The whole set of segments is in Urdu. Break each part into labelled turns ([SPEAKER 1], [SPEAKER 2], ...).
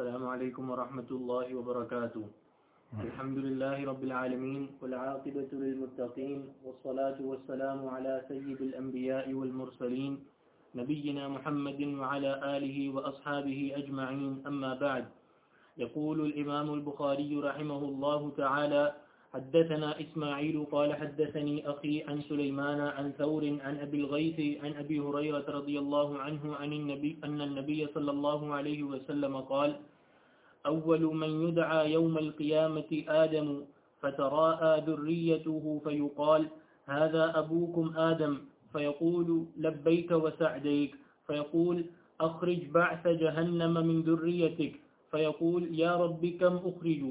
[SPEAKER 1] السلام عليكم ورحمة الله وبركاته. الحمد لله رب العالمين والعاقبة للمتقين والصلاة والسلام على سيد الأنبياء والمرسلين نبينا محمد وعلى آله وأصحابه أجمعين. أما بعد يقول الإمام البخاري رحمه الله تعالى حدثنا إسماعيل قال حدثني أخي عن سليمان عن ثور عن أبي الغيث عن أبي هريرة رضي الله عنه عن النبي أن النبي صلى الله عليه وسلم قال أول من يدعى يوم القيامة آدم فتراءى ذريته فيقال، هذا أبوكم آدم. فيقول، لبيك وسعديك. فيقول، أخرج بعث جهنم من ذريتك. فيقول، يا رب كم أخرج؟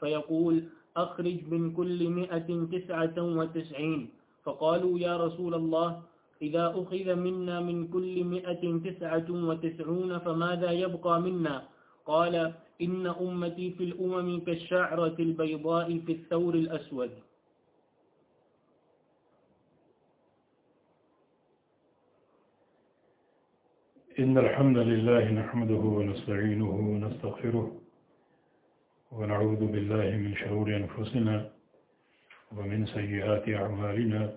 [SPEAKER 1] فيقول، أخرج من كل مئة تسعة وتسعين. فقالوا، يا رسول الله، إذا أخذ منا من كل مئة تسعة وتسعون، فماذا يبقى منا؟ قال، إن أمتي في الأمم كالشعرة البيضاء في الثور الأسود.
[SPEAKER 2] إن الحمد لله نحمده ونستعينه ونستغفره ونعوذ بالله من شرور أنفسنا ومن سيئات أعمالنا.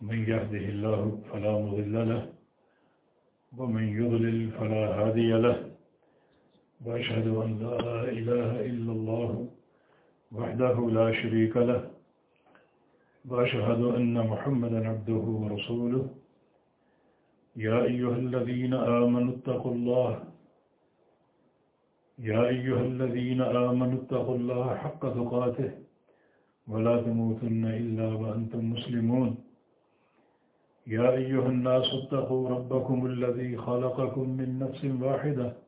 [SPEAKER 2] من يهده الله فلا مضل له ومن يضلل فلا هادي له وأشهد أن لا إله إلا الله وحده لا شريك له وأشهد أن محمدا عبده ورسوله. يا أيها الذين آمنوا اتقوا الله. يا أيها الذين آمنوا اتقوا الله حق تقاته. ولا تموتن إلا وأنتم مسلمون. يا أيها الناس اتقوا ربكم الذي خلقكم من نفس واحدة.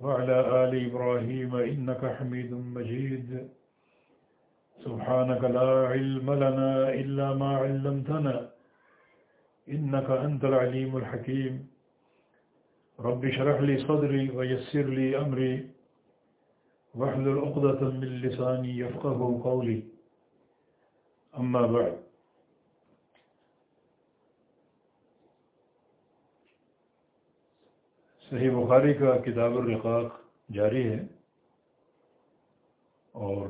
[SPEAKER 2] وعلى آل إبراهيم إنك حميد مجيد. سبحانك لا علم لنا إلا ما علمتنا. إنك أنت العليم الحكيم. رب شرح لي صدري ويسر لي أمري. واحلل عقدة من لساني يفقه قولي. أما بعد. صحیح بخاری کا کتاب الرقاق جاری ہے اور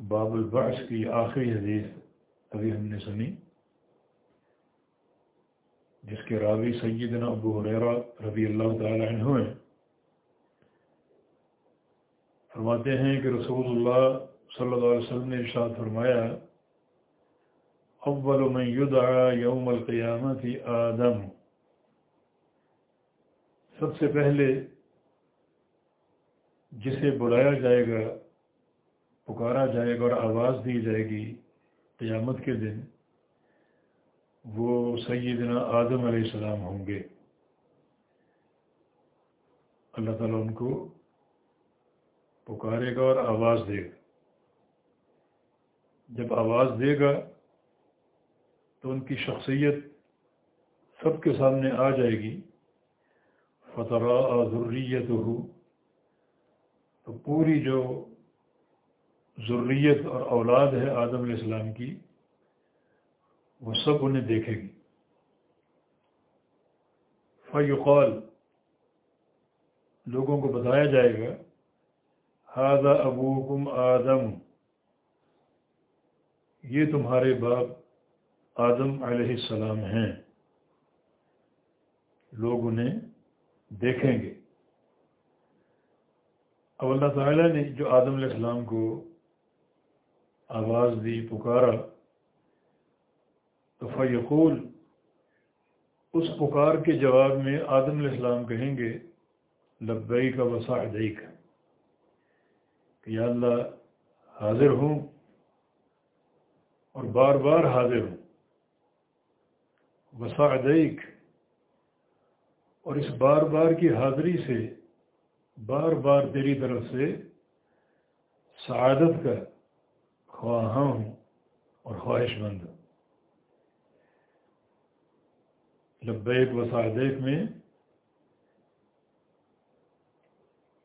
[SPEAKER 2] باب البعث کی آخری حدیث ابھی ہم نے سنی، جس کے راوی سیدنا ابو حریرہ رضی اللہ تعالی عنہ ہیں۔ فرماتے ہیں کہ رسول اللہ صلی اللہ علیہ وسلم نے ارشاد فرمایا، اول من یدعا یوم القیامت آدم سب سے پہلے جسے بلایا جائے گا، پکارا جائے گا اور آواز دی جائے گی قیامت کے دن، وہ سیدنا آدم علیہ السلام ہوں گے۔ اللہ تعالیٰ ان کو پکارے گا اور آواز دے گا۔ جب آواز دے گا تو ان کی شخصیت سب کے سامنے آ جائے گی۔ فتح ضروریت ہو تو پوری جو ضروریت اور اولاد ہے آدم علیہ السلام کی، وہ سب انہیں دیکھے گی۔ فیقال، لوگوں کو بتایا جائے گا ہادہ ابوکم آدم۔ یہ تمہارے باپ آدم علیہ السلام ہیں۔ لوگ انہیں دیکھیں گے۔ اب اللہ تعالیٰ نے جو آدم علیہ السلام کو آواز دی، پکارا، تو فیقول اس پکار کے جواب میں آدم علیہ السلام کہیں گے لبئی کا وسا کا کہ یا اللہ، حاضر ہوں اور بار بار حاضر ہوں۔ وسا اور اس بار بار کی حاضری سے، بار بار تیری طرف سے سعادت کا خواہاں ہوں اور خواہش مند۔ ہوں لبیک وسعدیک میں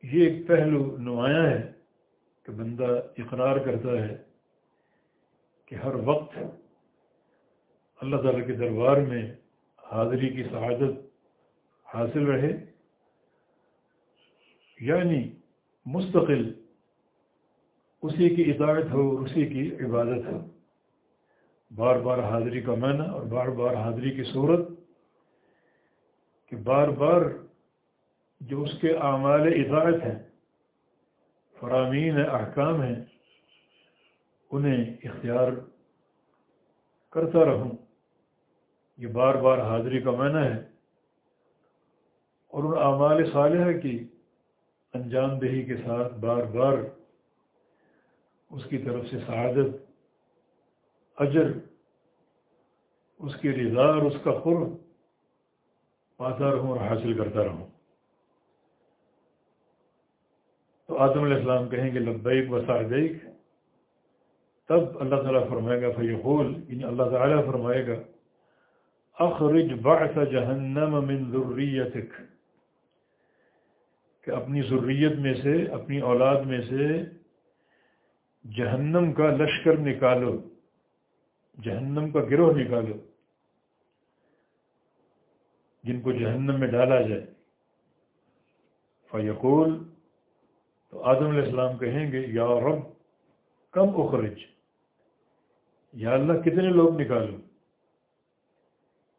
[SPEAKER 2] یہ ایک پہلو نمایاں ہے کہ بندہ اقرار کرتا ہے کہ ہر وقت اللہ تعالیٰ کے دربار میں حاضری کی سعادت حاصل رہے۔ یعنی مستقل اسی کی اطاعت ہو، اسی کی عبادت ہو۔ بار بار حاضری کا معنی اور بار بار حاضری کی صورت کہ بار بار جو اس کے اعمال اطاعت ہیں، فرامین احکام ہیں، انہیں اختیار کرتا رہوں۔ یہ بار بار حاضری کا معنی ہے۔ اور ان اعمال صالحہ کی انجام دہی کے ساتھ بار بار اس کی طرف سے سعادت، اجر، اس کی رضا اور اس کا قرب پاتا رہوں اور حاصل کرتا رہوں۔ تو آدم علیہ السلام کہیں گے لبیک و سعدیک، تب اللہ تعالیٰ فرمائے گا فیقول یعنی اللہ تعالیٰ فرمائے گا، اخرج بعث جہنم من ذریتک۔ کہ اپنی ضروریت میں سے، اپنی اولاد میں سے جہنم کا لشکر نکالو، جہنم کا گروہ نکالو، جن کو جہنم میں ڈالا جائے۔ فیقول، تو آدم علیہ السلام کہیں گے، یا رب، کم اخرج۔ یا اللہ، کتنے لوگ نکالو؟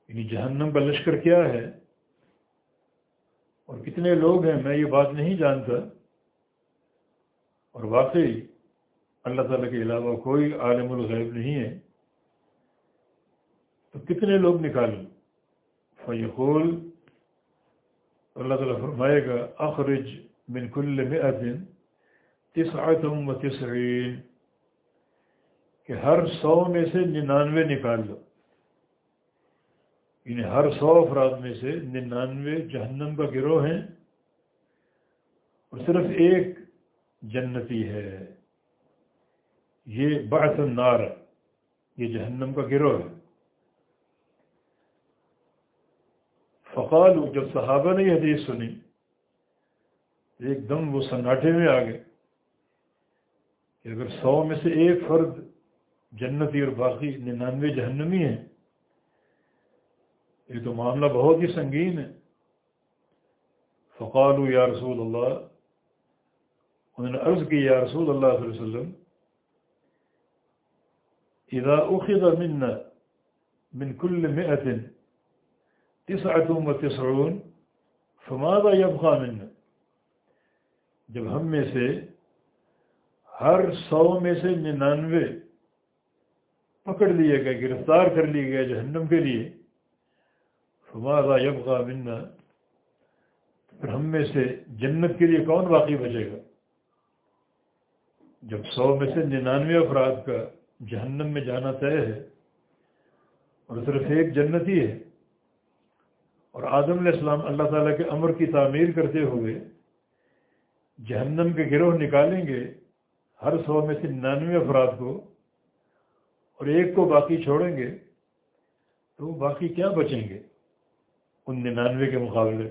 [SPEAKER 2] یعنی جہنم کا لشکر کیا ہے؟ اور کتنے لوگ ہیں، میں یہ بات نہیں جانتا۔ اور واقعی اللہ تعالیٰ کے علاوہ کوئی عالم الغیب نہیں ہے۔ تو کتنے لوگ نکالوں فیقول اللہ تعالیٰ فرمائے گا، اخرج من کل مئتن تسعتم و تسعین کہ ہر سو میں سے ننانوے نکال لو یعنی ہر سو افراد میں سے ننانوے جہنم کا گروہ ہیں اور صرف ایک جنتی ہے۔ یہ بعث النار، یہ جہنم کا گروہ ہے۔ فقال جب صحابہ نے یہ حدیث سنی، ایک دم وہ سناٹے میں آ گئے کہ اگر سو میں سے ایک فرد جنتی اور باقی ننانوے جہنمی ہیں یہ تو معاملہ بہت ہی سنگین ہے۔ فقال یا رسول اللہ انہوں نے عرض کی یا رسول اللہ علیہ وسلم اذا اخذ منا من كل مئة تسعة وتسعون، فماذا يبقى منا؟ جب ہم میں سے ہر سو میں سے ننانوے پکڑ لیے گئے، گرفتار کر لیے گئے جہنم کے لیے فماذا یبغا منا؟ پھر ہم میں سے جنت کے لیے کون باقی بچے گا؟ جب سو میں سے ننانوے افراد کا جہنم میں جانا طے ہے اور صرف ایک جنتی ہے، اور آدم علیہ السلام اللہ تعالیٰ کے امر کی تعمیر کرتے ہوئے جہنم کے گروہ نکالیں گے، ہر سو میں سے ننانوے افراد کو اور ایک کو باقی چھوڑیں گے، تو باقی کیا بچیں گے؟ ان ننانوے کے مقابلے۔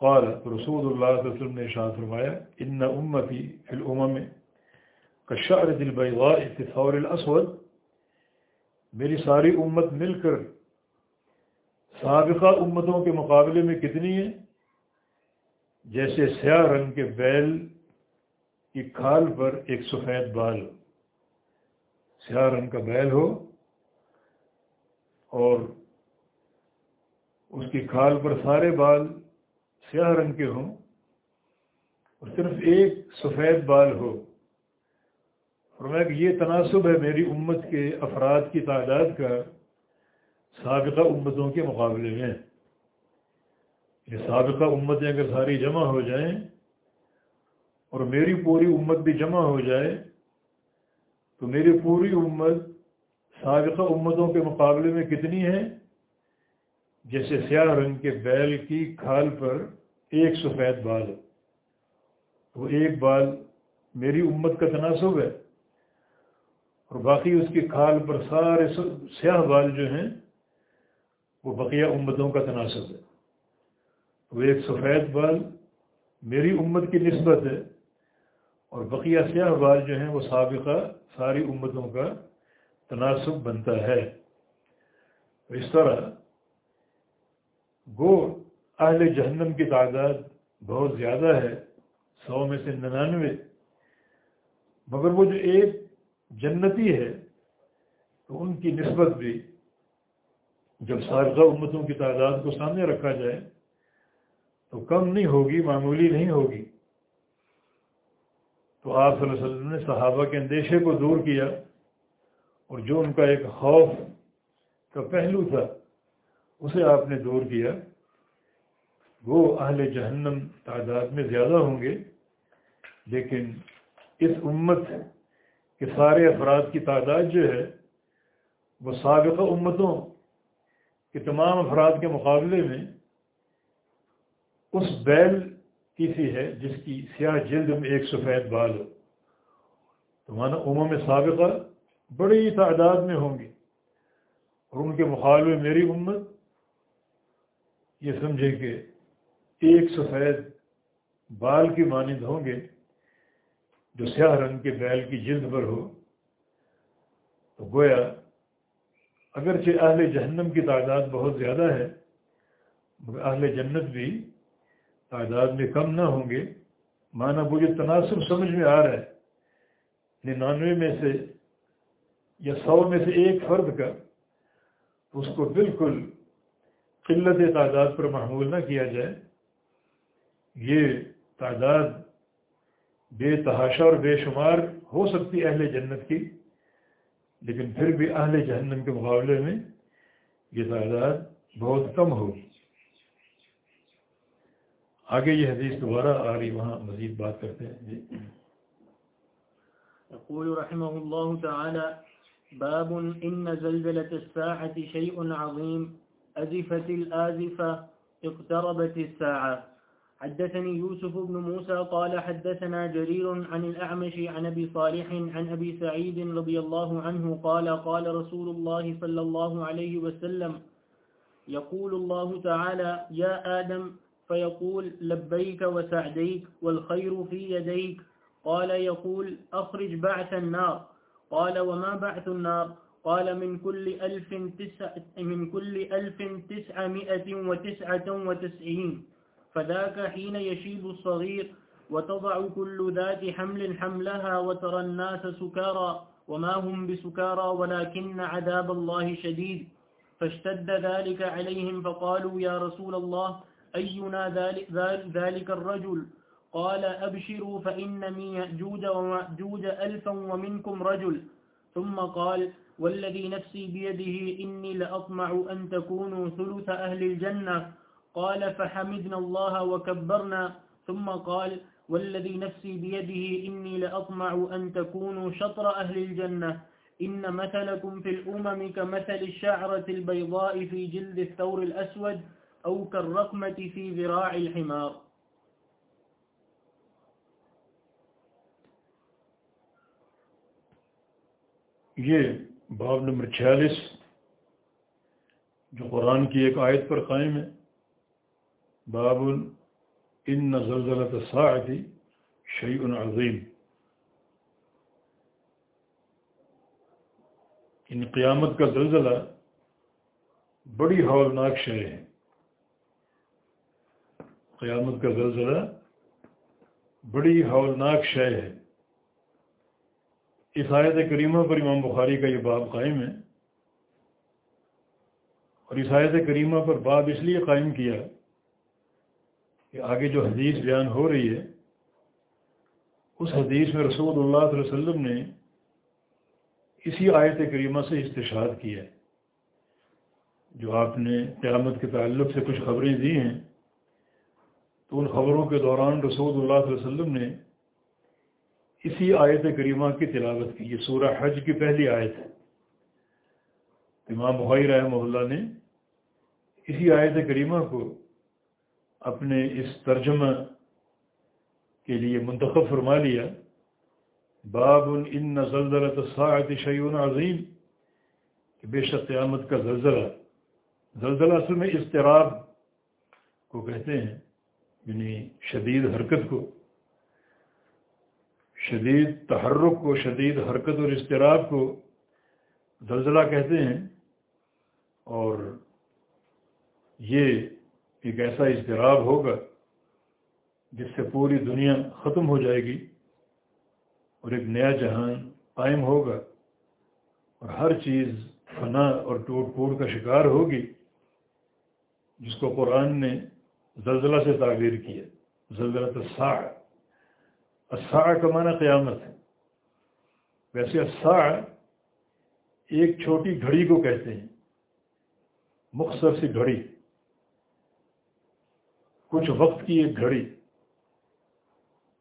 [SPEAKER 2] قال رسول اللہ صلی اللہ علیہ وسلم نے شاہ فرمایا، ان امتی فی الامم کشعر دل بیضاء اتثور الاسود میری ساری امت مل کر سابقہ امتوں کے مقابلے میں کتنی ہے؟ جیسے سیاہ رنگ کے بیل کی کھال پر ایک سفید بال۔ سیاہ رنگ کا بیل ہو اور اس کی کھال پر سارے بال سیاہ رنگ کے ہوں اور صرف ایک سفید بال ہو۔ فرمایا کہ یہ تناسب ہے میری امت کے افراد کی تعداد کا سابقہ امتوں کے مقابلے میں۔ یہ سابقہ امتیں اگر ساری جمع ہو جائیں اور میری پوری امت بھی جمع ہو جائے، تو میری پوری امت سابقہ امتوں کے مقابلے میں کتنی ہے؟ جیسے سیاہ رنگ کے بیل کی کھال پر ایک سفید بال وہ ایک بال میری امت کا تناسب ہے۔ اور باقی اس کی کھال پر سارے سیاہ بال جو ہیں، وہ بقیہ امتوں کا تناسب ہے۔ وہ ایک سفید بال میری امت کی نسبت ہے اور بقیہ سیاہ بال جو ہیں، وہ سابقہ ساری امتوں کا تناسب بنتا ہے۔ اس طرح گو اہل جہنم کی تعداد بہت زیادہ ہے، سو میں سے ننانوے۔ مگر وہ جو ایک جنتی ہے، تو ان کی نسبت بھی جب سابقہ امتوں کی تعداد کو سامنے رکھا جائے، تو کم نہیں ہوگی، معمولی نہیں ہوگی۔ تو آپ صلی اللہ علیہ وسلم نے صحابہ کے اندیشے کو دور کیا، اور جو ان کا ایک خوف کا پہلو تھا اسے آپ نے دور کیا۔ وہ اہل جہنم تعداد میں زیادہ ہوں گے، لیکن اس امت کے سارے افراد کی تعداد جو ہے، وہ سابقہ امتوں کے تمام افراد کے مقابلے میں اس بیل کی سی ہے جس کی سیاہ جلد میں ایک سفید بال ہو۔ تو مانا عموم سابقہ بڑی تعداد میں ہوں گی اور ان کے مقابلے میری امت یہ سمجھے کہ ایک سفید بال کی مانند ہوں گے جو سیاہ رنگ کے بیل کی جلد پر ہو، تو گویا اگرچہ اہل جہنم کی تعداد بہت زیادہ ہے، مگر اہل جنت بھی تعداد میں کم نہ ہوں گے۔ مانا مجھے تناسب سمجھ میں آ رہا ہے۔ ننانوے میں سے یا سو میں سے ایک فرد کا اس کو بالکل قلت تعداد پر محمول نہ کیا جائے، یہ تعداد بے تحاشا اور بے شمار ہو سکتی اہل جنت کی، لیکن پھر بھی اہل جہنم کے مقابلے میں یہ تعداد بہت کم ہوگی آگے یہ حدیث دوبارہ آ رہی، وہاں مزید بات کرتے ہیں۔ جی۔
[SPEAKER 1] يقول رحمه الله تعالى، باب إن زلزلة الساعة شيء عظيم. أزفت الآزفة، اقتربت الساعة. حدثني يوسف بن موسى قال حدثنا جرير عن الأعمش عن أبي صالح عن أبي سعيد رضي الله عنه قال قال رسول الله صلى الله عليه وسلم، يقول الله تعالى، يا آدم، فيقول، لبيك وسعديك، والخير في يديك. قال، يقول، أخرج بعث النار. قال، وما بعث النار؟ قال من كل ألف تسع من كل ألف تسعمائة وتسعة وتسعين. فذاك حين يشيب الصغير وتضع كل ذات حمل حملها وترى الناس سكارى وما هم بسكارى ولكن عذاب الله شديد. فاشتد ذلك عليهم فقالوا يا رسول الله أينا ذلك, ذلك الرجل؟ قال أبشروا فإن من يأجوج ومأجوج ألفا ومنكم رجل. ثم قال والذي نفسي بيده إني لأطمع أن تكونوا ثلث أهل الجنة. قال فحمدنا الله وكبرنا. ثم قال والذي نفسي بيده إني لأطمع أن تكونوا شطر أهل الجنة. إن مثلكم في الأمم كمثل الشعرة البيضاء في جلد الثور الأسود أو كالرقمة في ذراع الحمار.
[SPEAKER 2] یہ باب نمبر چھیالیس، جو قرآن کی ایک آیت پر قائم ہے۔ باب ان زلزلہ ساعتی شعیع عظیم۔ ان قیامت کا زلزلہ بڑی ہولناک شے ہے۔ قیامت کا زلزلہ بڑی ہولناک شے ہے۔ اس آیت کریمہ پر امام بخاری کا یہ باب قائم ہے اور اس آیت کریمہ پر باب اس لیے قائم کیا کہ آگے جو حدیث بیان ہو رہی ہے، اس حدیث میں رسول اللہ علیہ وسلم نے اسی آیت کریمہ سے استشاد کیا ہے۔ جو آپ نے قیامت کے تعلق سے کچھ خبریں دی ہیں، تو ان خبروں کے دوران رسول اللہ علیہ وسلم نے اسی آیت کریمہ کی تلاوت کی، یہ سورہ حج کی پہلی آیت ہے۔ امام بخاری رحمہ اللہ نے اسی آیت کریمہ کو اپنے اس ترجمہ کے لیے منتخب فرما لیا۔ باب ان زلزلۃ الساعت شیون عظیم، کہ بے شک قیامت کا زلزلہ زلزلہ اصل میں اضطراب کو کہتے ہیں یعنی شدید حرکت کو۔ شدید تحرک کو، شدید حرکت اور اضطراب کو زلزلہ کہتے ہیں اور یہ ایک ایسا اضطراب ہوگا جس سے پوری دنیا ختم ہو جائے گی اور ایک نیا جہان قائم ہوگا اور ہر چیز فنا اور ٹوٹ پھوٹ کا شکار ہوگی، جس کو قرآن نے زلزلہ سے تعبیر کیا زلزلہ تصاع اساع کا معنی قیامت ہے۔ ویسے اساع ایک چھوٹی گھڑی کو کہتے ہیں۔ مختصر سی گھڑی۔ کچھ وقت کی ایک گھڑی۔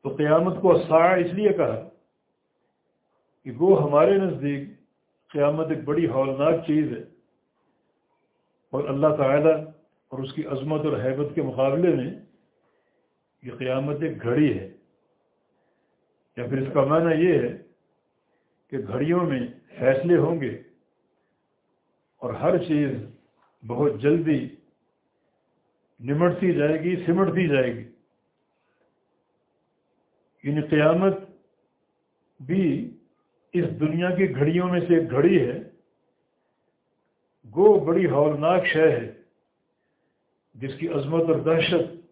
[SPEAKER 2] تو قیامت کو اساع اس لیے کہا کہ وہ ہمارے نزدیک قیامت ایک بڑی ہولناک چیز ہے۔ اور اللہ تعالیٰ اور اس کی عظمت اور حیبت کے مقابلے میں یہ قیامت ایک گھڑی ہے۔ یا پھر اس کا معنی یہ ہے کہ گھڑیوں میں فیصلے ہوں گے اور ہر چیز بہت جلدی نمٹتی جائے گی، سمٹتی جائے گی۔ یعنی قیامت بھی اس دنیا کی گھڑیوں میں سے ایک گھڑی ہے۔ گو بڑی ہولناک شے ہے جس کی عظمت اور دہشت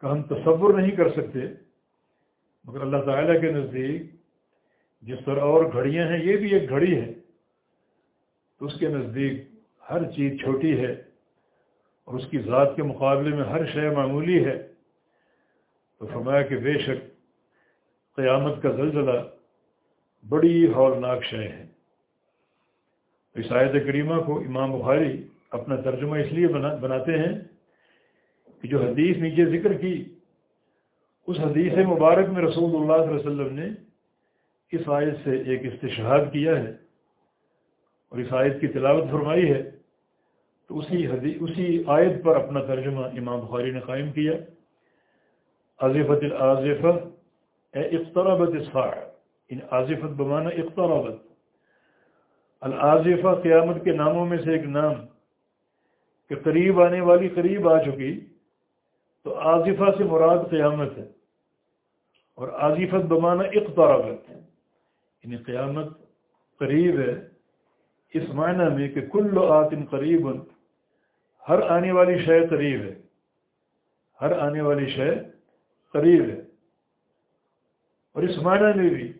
[SPEAKER 2] کا ہم تصور نہیں کر سکتے۔ مگر اللہ تعالیٰ کے نزدیک جس طرح اور گھڑیاں ہیں، یہ بھی ایک گھڑی ہے۔ تو اس کے نزدیک ہر چیز چھوٹی ہے اور اس کی ذات کے مقابلے میں ہر شے معمولی ہے۔ تو فرمایا کہ بے شک قیامت کا زلزلہ بڑی ہولناک شے ہے۔ اس آیت کریمہ کو امام بخاری اپنا ترجمہ اس لیے بنا بناتے ہیں کہ جو حدیث نیچے ذکر کی اس حدیث مبارک میں رسول اللہ صلی اللہ علیہ وسلم نے اس آیت سے ایک استشہاد کیا ہے اور اس آیت کی تلاوت فرمائی ہے، تو اسی حدیث اسی آیت پر اپنا ترجمہ امام بخاری نے قائم کیا۔ عظفت العظفت اے اقتربت ان عاظفت بمانا اقترابت۔ العاظفہ قیامت کے ناموں میں سے ایک نام کہ قریب آنے والی قریب آ چکی تو عاظفہ سے مراد قیامت ہے اور عاظفت بمانا اقترابت یعنی قیامت قریب ہے۔ اس معنی میں کہ کل آتن قریب، ہر آنے والی شے قریب ہے۔ ہر آنے والی شے قریب ہے۔ اور اس معنی میں بھی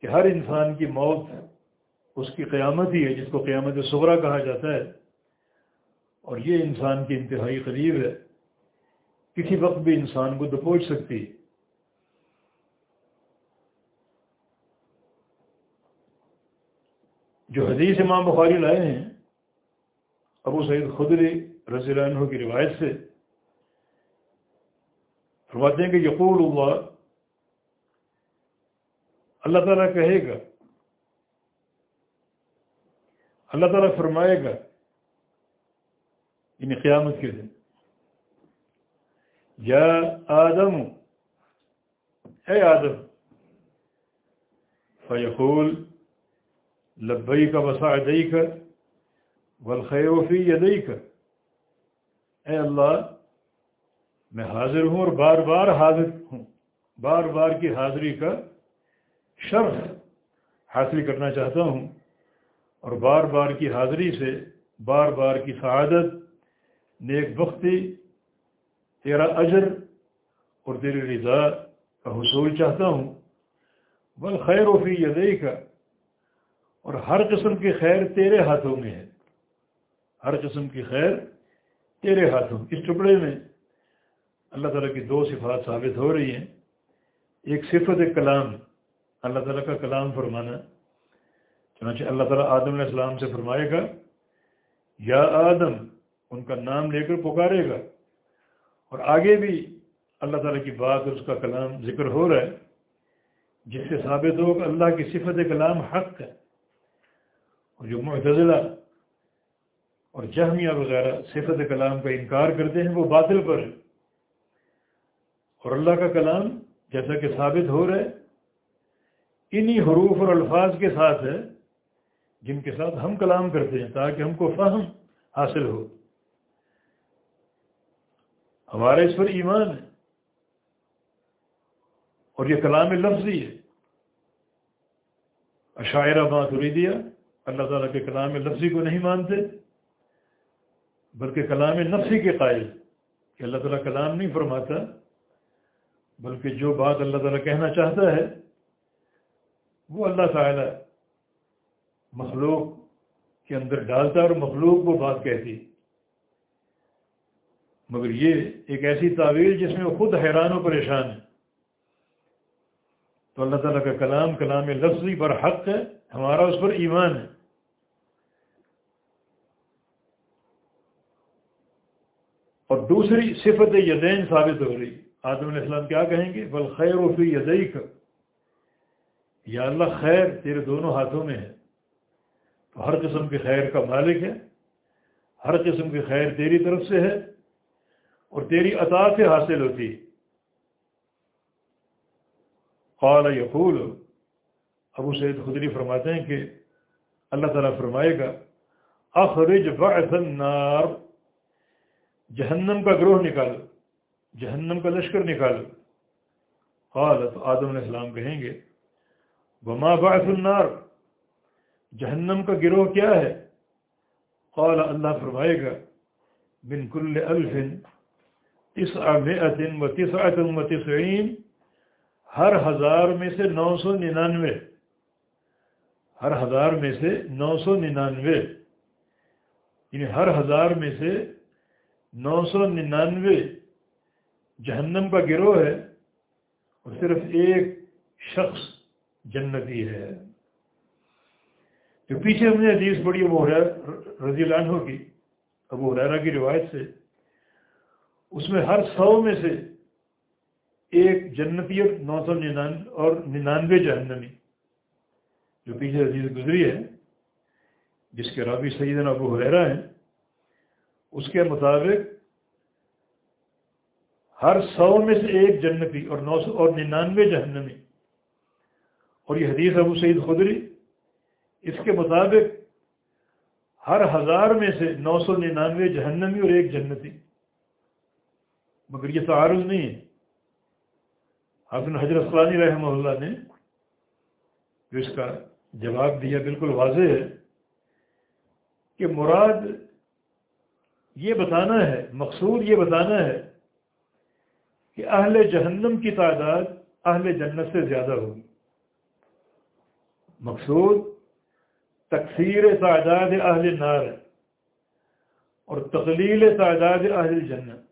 [SPEAKER 2] کہ ہر انسان کی موت اس کی قیامت ہی ہے، جس کو قیامت صغرا کہا جاتا ہے۔ اور یہ انسان کی انتہائی قریب ہے۔ کسی وقت بھی انسان کو دپوچ سکتی۔ جو حدیث امام بخاری لائے ہیں، ابو سعید خدری رضی اللہ عنہ کی روایت سے فرماتے ہیں کہ یقول اللہ اللہ تعالیٰ کہے گا، اللہ تعالیٰ فرمائے گا یعنی قیامت کے دن۔ یا آدم؟ اے آدم، فیقول لبئی کا وسا دئی کر ولخوفی یدئی کر اے اللہ، میں حاضر ہوں اور بار بار حاضر ہوں، بار بار کی حاضری کا شرف حاصل کرنا چاہتا ہوں اور بار بار کی حاضری سے بار بار کی سعادت، نیک بختی تیرا اجر اور تیری رضا کا حصول چاہتا ہوں۔ بل خیر و فی یدئی کا اور ہر قسم کی خیر تیرے ہاتھوں میں ہے۔ ہر قسم کی خیر تیرے ہاتھوں۔ اس ٹکڑے میں اللہ تعالیٰ کی دو صفات ثابت ہو رہی ہیں۔ ایک صفت کلام، اللہ تعالیٰ کا کلام فرمانا۔ چنانچہ اللہ تعالیٰ آدم علیہ السلام سے فرمائے گا، یا آدم، ان کا نام لے کر پکارے گا۔ اور آگے بھی اللہ تعالیٰ کی بات اور اس کا کلام ذکر ہو رہا ہے، جس سے ثابت ہو کہ اللہ کی صفت کلام حق ہے۔ اور جو معتزلہ اور جہمیہ وغیرہ صفت کلام کا انکار کرتے ہیں، وہ باطل پر ہے۔ اور اللہ کا کلام جیسا کہ ثابت ہو رہا ہے، انہی حروف اور الفاظ کے ساتھ ہے، جن کے ساتھ ہم کلام کرتے ہیں تاکہ ہم کو فہم حاصل ہو۔ ہمارا اس پر ایمان ہے اور یہ کلام لفظی ہے۔ عشاعرہ بات ہو دیا اللہ تعالیٰ کے کلام لفظی کو نہیں مانتے، بلکہ کلام نفسی کے قائل، کہ اللہ تعالیٰ کلام نہیں فرماتا، بلکہ جو بات اللہ تعالیٰ کہنا چاہتا ہے، وہ اللہ تعالیٰ مخلوق کے اندر ڈالتا اور مخلوق وہ بات کہتی مگر یہ ایک ایسی تعویل جس میں وہ خود حیران و پریشان ہے۔ تو اللہ تعالیٰ کا کلام کلام لفظی پر حق ہے، ہمارا اس پر ایمان ہے۔ اور دوسری صفت یدین ثابت ہو رہی۔ آدم علیہ السلام کیا کہیں گے؟ بل خیر و فی یدئی کا یا اللہ، خیر تیرے دونوں ہاتھوں میں ہے۔ تو ہر قسم کے خیر کا مالک ہے، ہر قسم کی خیر تیری طرف سے ہے۔ اور تیری عطا سے حاصل ہوتی۔ قال یقول۔ ابو سید خدری فرماتے ہیں کہ اللہ تعالیٰ فرمائے گا، اخرج بعث النار، جہنم کا گروہ نکالو جہنم کا لشکر نکالو قال، تو آدم علیہ السلام کہیں گے، وما بعث النار، جہنم کا گروہ کیا ہے؟ قال، اللہ فرمائے گا بن کل الف۔ تسع و تسعت و تسعین، ہر ہزار میں سے نو سو ننانوے۔ ہر ہزار میں سے نو سو ننانوے۔ یعنی ہر ہزار میں سے نو سو ننانوے۔ جہنم کا گروہ ہے اور صرف ایک شخص جنتی ہے۔ جو پیچھے ہم نے حدیث پڑھی ابو رضی اللہ عنہ کی، ابو حریرہ کی روایت سے۔ اس میں ہر سو میں سے ایک جنتی اور نو سو ننانوے اور ننانوے جہنمی، جو پیچھے حدیث گزری ہے، جس کے رابی سیدنا ابو حریرہ ہیں، اس کے مطابق ہر سو میں سے ایک جنتی اور نو سو اور ننانوے جہنمی۔ اور یہ حدیث ابو سعید خدری، اس کے مطابق ہر ہزار میں سے نو سو ننانوے جہنمی اور ایک جنتی۔ مگر یہ تعارض نہیں ہے۔ حافظ حضرت فلانی رحمہ اللہ نے جو اس کا جواب دیا بالکل واضح ہے کہ مراد یہ بتانا ہے، مقصود یہ بتانا ہے کہ اہل جہنم کی تعداد اہل جنت سے زیادہ ہوگی۔ مقصود تقسیر تعداد اہل نار اور تقلیل تعداد اہل جنت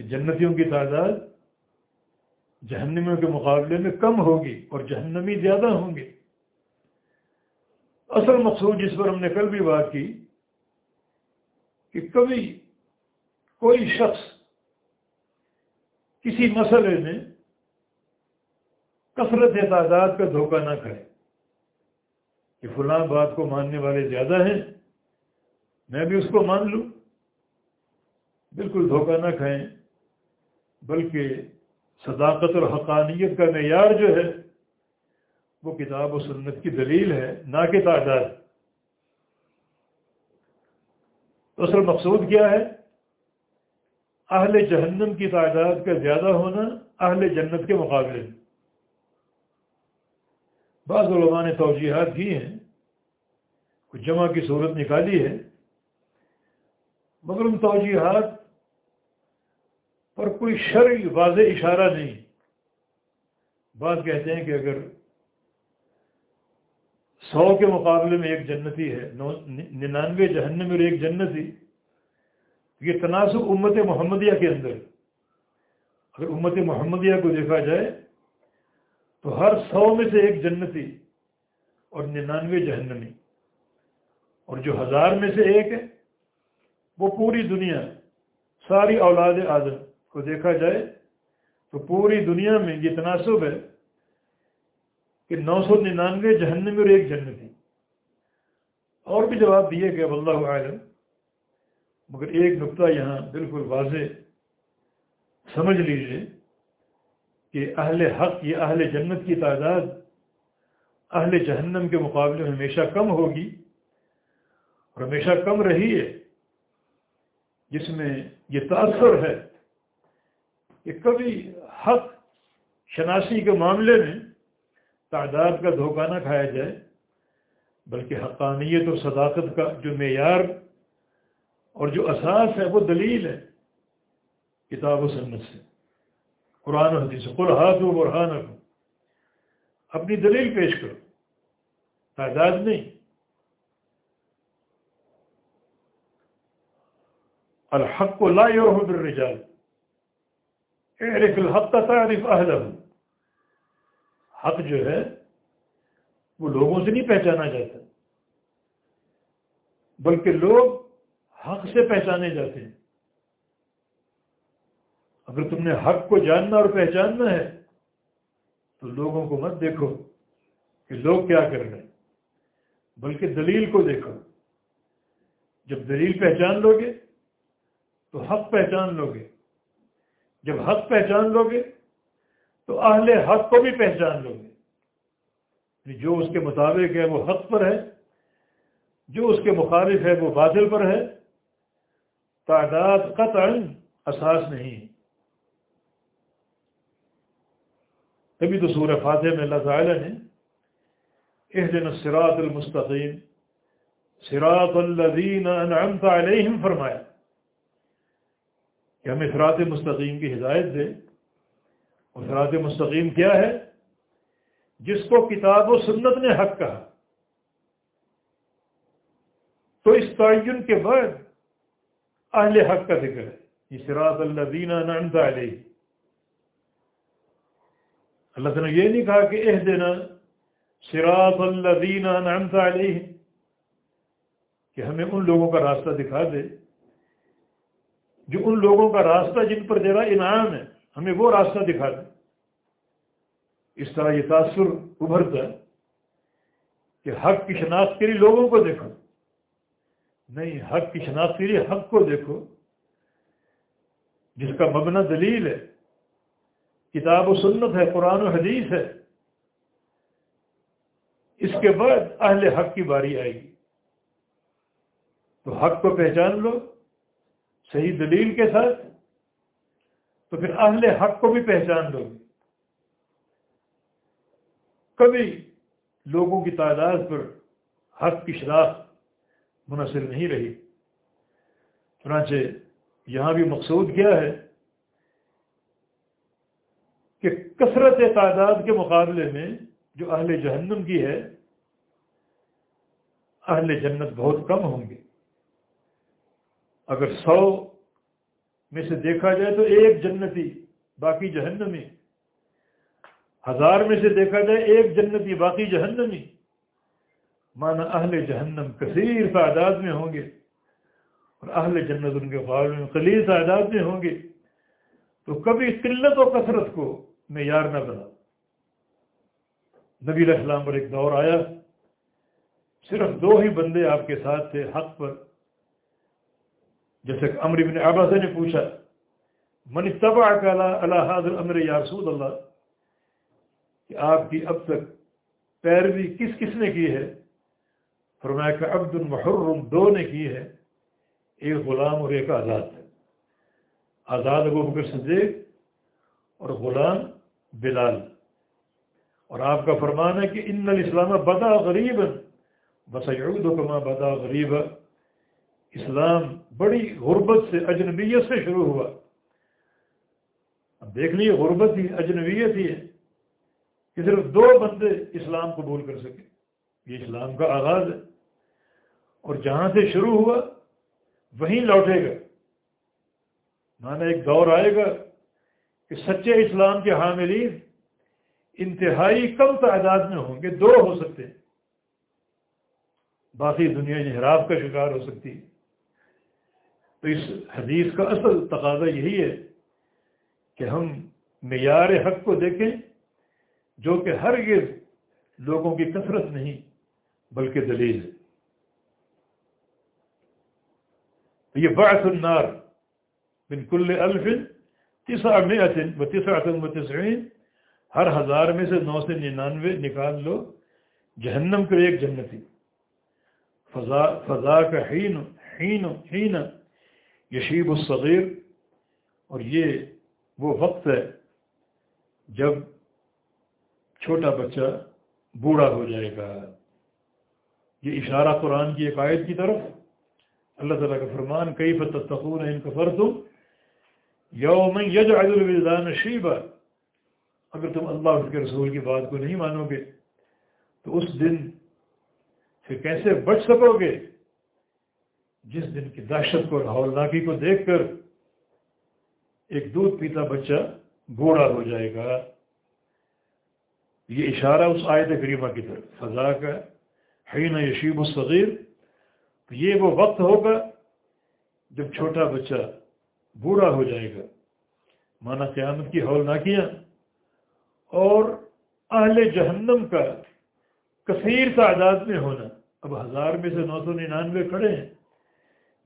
[SPEAKER 2] کہ جنتیوں کی تعداد جہنمیوں کے مقابلے میں کم ہوگی اور جہنمی زیادہ ہوں گے۔ اصل مقصود جس پر ہم نے کل بھی بات کی کہ کبھی کوئی شخص کسی مسئلے میں کثرت تعداد کا دھوکہ نہ کھائے کہ فلاں بات کو ماننے والے زیادہ ہیں، میں بھی اس کو مان لوں، بالکل دھوکہ نہ کھائیں۔ بلکہ صداقت اور حقانیت کا معیار جو ہے، وہ کتاب و سنت کی دلیل ہے، نہ کہ تعداد۔ اصل مقصود کیا ہے؟ اہل جہنم کی تعداد کا زیادہ ہونا اہل جنت کے مقابلے۔ میں بعض علماء نے توجیحات کی ہیں، کچھ جمع کی صورت نکالی ہے، مگر ان توجیحات پر کوئی شرعی واضح اشارہ نہیں۔ بعض کہتے ہیں کہ اگر سو کے مقابلے میں ایک جنتی ہے ننانوے جہنم میں ایک جنتی یہ تناسب امت محمدیہ کے اندر اگر امت محمدیہ کو دیکھا جائے تو ہر سو میں سے ایک جنتی اور ننانوے جہنمی، اور جو ہزار میں سے ایک ہے، وہ پوری دنیا، ساری اولاد آدم کو دیکھا جائے تو پوری دنیا میں یہ تناسب ہے کہ نو سو ننانوے جہنمی اور ایک جنتی اور بھی جواب دیے گئے اللہ عالم مگر ایک نقطہ یہاں بالکل واضح سمجھ لیجیے کہ اہل حق یا اہل جنت کی تعداد اہل جہنم کے مقابلے میں ہمیشہ کم ہوگی اور ہمیشہ کم رہی ہے، جس میں یہ تاثر ہے۔ کہ کبھی حق شناسی کے معاملے میں تعداد کا دھوکہ نہ کھایا جائے، بلکہ حقانیت اور صداقت کا جو معیار اور جو اساس ہے، وہ دلیل ہے کتاب و سنت سے۔ قرآن و حدیث قل ہاتھ و برحان رکھو اپنی دلیل پیش کرو۔ تعداد نہیں۔ الحق کو لا يرهب الرجال۔ اعرف الحق تعرف اہلہ حق جو ہے، وہ لوگوں سے نہیں پہچانا جاتا۔ بلکہ لوگ حق سے پہچانے جاتے ہیں۔ اگر تم نے حق کو جاننا اور پہچاننا ہے، تو لوگوں کو مت دیکھو کہ لوگ کیا کر رہے ہیں، بلکہ دلیل کو دیکھو۔ جب دلیل پہچان لو گے تو حق پہچان لو گے جب حق پہچان لو گے، تو اہل حق کو بھی پہچان لو گے۔ یعنی جو اس کے مطابق ہے وہ حق پر ہے، جو اس کے مخالف ہے وہ باطل پر ہے۔ تعداد قطع اساس نہیں تبھی تو سورہ فاتح میں اللہ تعالی نے اہدن الصراط المستقیم سراط الذین انعمت علیہم فرمایا۔ کہ ہمیں سرات مستقیم کی ہدایت دے۔ اور سرات مستقیم کیا ہے؟ جس کو کتاب و سنت نے حق کہا۔ تو اس تعین کے بعد اہل حق کا ذکر ہے۔ یہ اللہ دینا ننتا علیہ اللہ تعالیٰ نے یہ نہیں کہا کہ اہ دینا سراط اللہ دینا علیہ کہ ہمیں ان لوگوں کا راستہ دکھا دے۔ جو ان لوگوں کا راستہ جن پر تیرا انعام ہے، ہمیں وہ راستہ دکھا دے۔ اس طرح یہ تاثر ابھرتا ہے کہ حق کی شناخت کے لیے لوگوں کو دیکھو۔ نہیں، حق کی شناخت کے لیے حق کو دیکھو۔ جس کا مبنا دلیل ہے، کتاب و سنت ہے، قرآن و حدیث ہے، اس کے بعد اہل حق کی باری آئے گی۔ تو حق کو پہچان لو۔ صحیح دلیل کے ساتھ، تو پھر اہل حق کو بھی پہچان لو گے۔ کبھی لوگوں کی تعداد پر حق کی شناخت منحصر نہیں رہی۔ چنانچہ یہاں بھی مقصود کیا ہے کہ کثرت تعداد کے مقابلے میں جو اہل جہنم کی ہے، اہل جنت بہت کم ہوں گے۔ اگر سو میں سے دیکھا جائے تو ایک جنتی، باقی جہنمی۔ ہزار میں سے دیکھا جائے ایک جنتی، باقی جہنمی۔ مانا اہل جہنم کثیر تعداد میں ہوں گے اور اہل جنت ان کے مقابلے میں قلیل تعداد میں ہوں گے۔ تو کبھی قلت و کثرت کو معیار نہ بنا نبی علیہ السلام پر ایک دور آیا۔ صرف دو ہی بندے آپ کے ساتھ تھے، حق پر۔ جیسے امر بن عباسہ نے پوچھا، من تبا کا اللہ حاضر امر یاسود اللہ؟ کہ آپ کی اب تک پیروی کس کس نے کی ہے؟ فرمایا کہ عبد المحرم دو نے کی ہے، ایک غلام اور ایک آزاد ہے۔ آزاد ابو بکر صدیق اور غلام بلال۔ اور آپ کا فرمان ہے کہ ان الاسلام بدا غریب بس کما بدا غریب اسلام بڑی غربت سے اجنبیت سے شروع ہوا۔ اب دیکھ لیے غربت ہی اجنبیت ہی ہے کہ صرف دو بندے اسلام قبول کر سکے یہ اسلام کا آغاز ہے۔ اور جہاں سے شروع ہوا، وہیں لوٹے گا۔ مانا ایک دور آئے گا کہ سچے اسلام کے حاملین انتہائی کم تعداد میں ہوں گے، دو ہو سکتے ہیں۔ باقی دنیا انحراف کا شکار ہو سکتی ہے۔ تو اس حدیث کا اصل تقاضا یہی ہے کہ ہم معیار حق کو دیکھیں جو کہ ہر لوگوں کی کثرت نہیں، بلکہ دلیل ہے۔ یہ بعث النار من کل الف تیسرا و تیسرا و تسعین، ہر ہزار میں سے نو سے ننانوے نکال لو، جہنم کو ایک جنتی۔ فضا فضا کا حین حین حین۔ یشیب الصغیر اور یہ وہ وقت ہے جب چھوٹا بچہ بوڑھا ہو جائے گا۔ یہ اشارہ قرآن کی عقائد کی طرف۔ اللہ تعالیٰ کا فرمان کئی فتقون ان کا فرد یوم یج الودان شیبہ اگر تم اللہ اس کے رسول کی بات کو نہیں مانو گے، تو اس دن سے کیسے بچ سکو گے؟ جس دن کی دہشت کو ہولناکی کو دیکھ کر ایک دودھ پیتا بچہ بوڑھا ہو جائے گا۔ یہ اشارہ اس آیت کریمہ کی طرف فضا کا حین یشیب الصغیر۔ تو یہ وہ وقت ہوگا جب چھوٹا بچہ بوڑھا ہو جائے گا۔ مانا قیامت کی ہولناکیاں۔ اور اہل جہنم کا کثیر تعداد میں ہونا۔ اب ہزار میں سے نو سو ننانوے کھڑے ہیں۔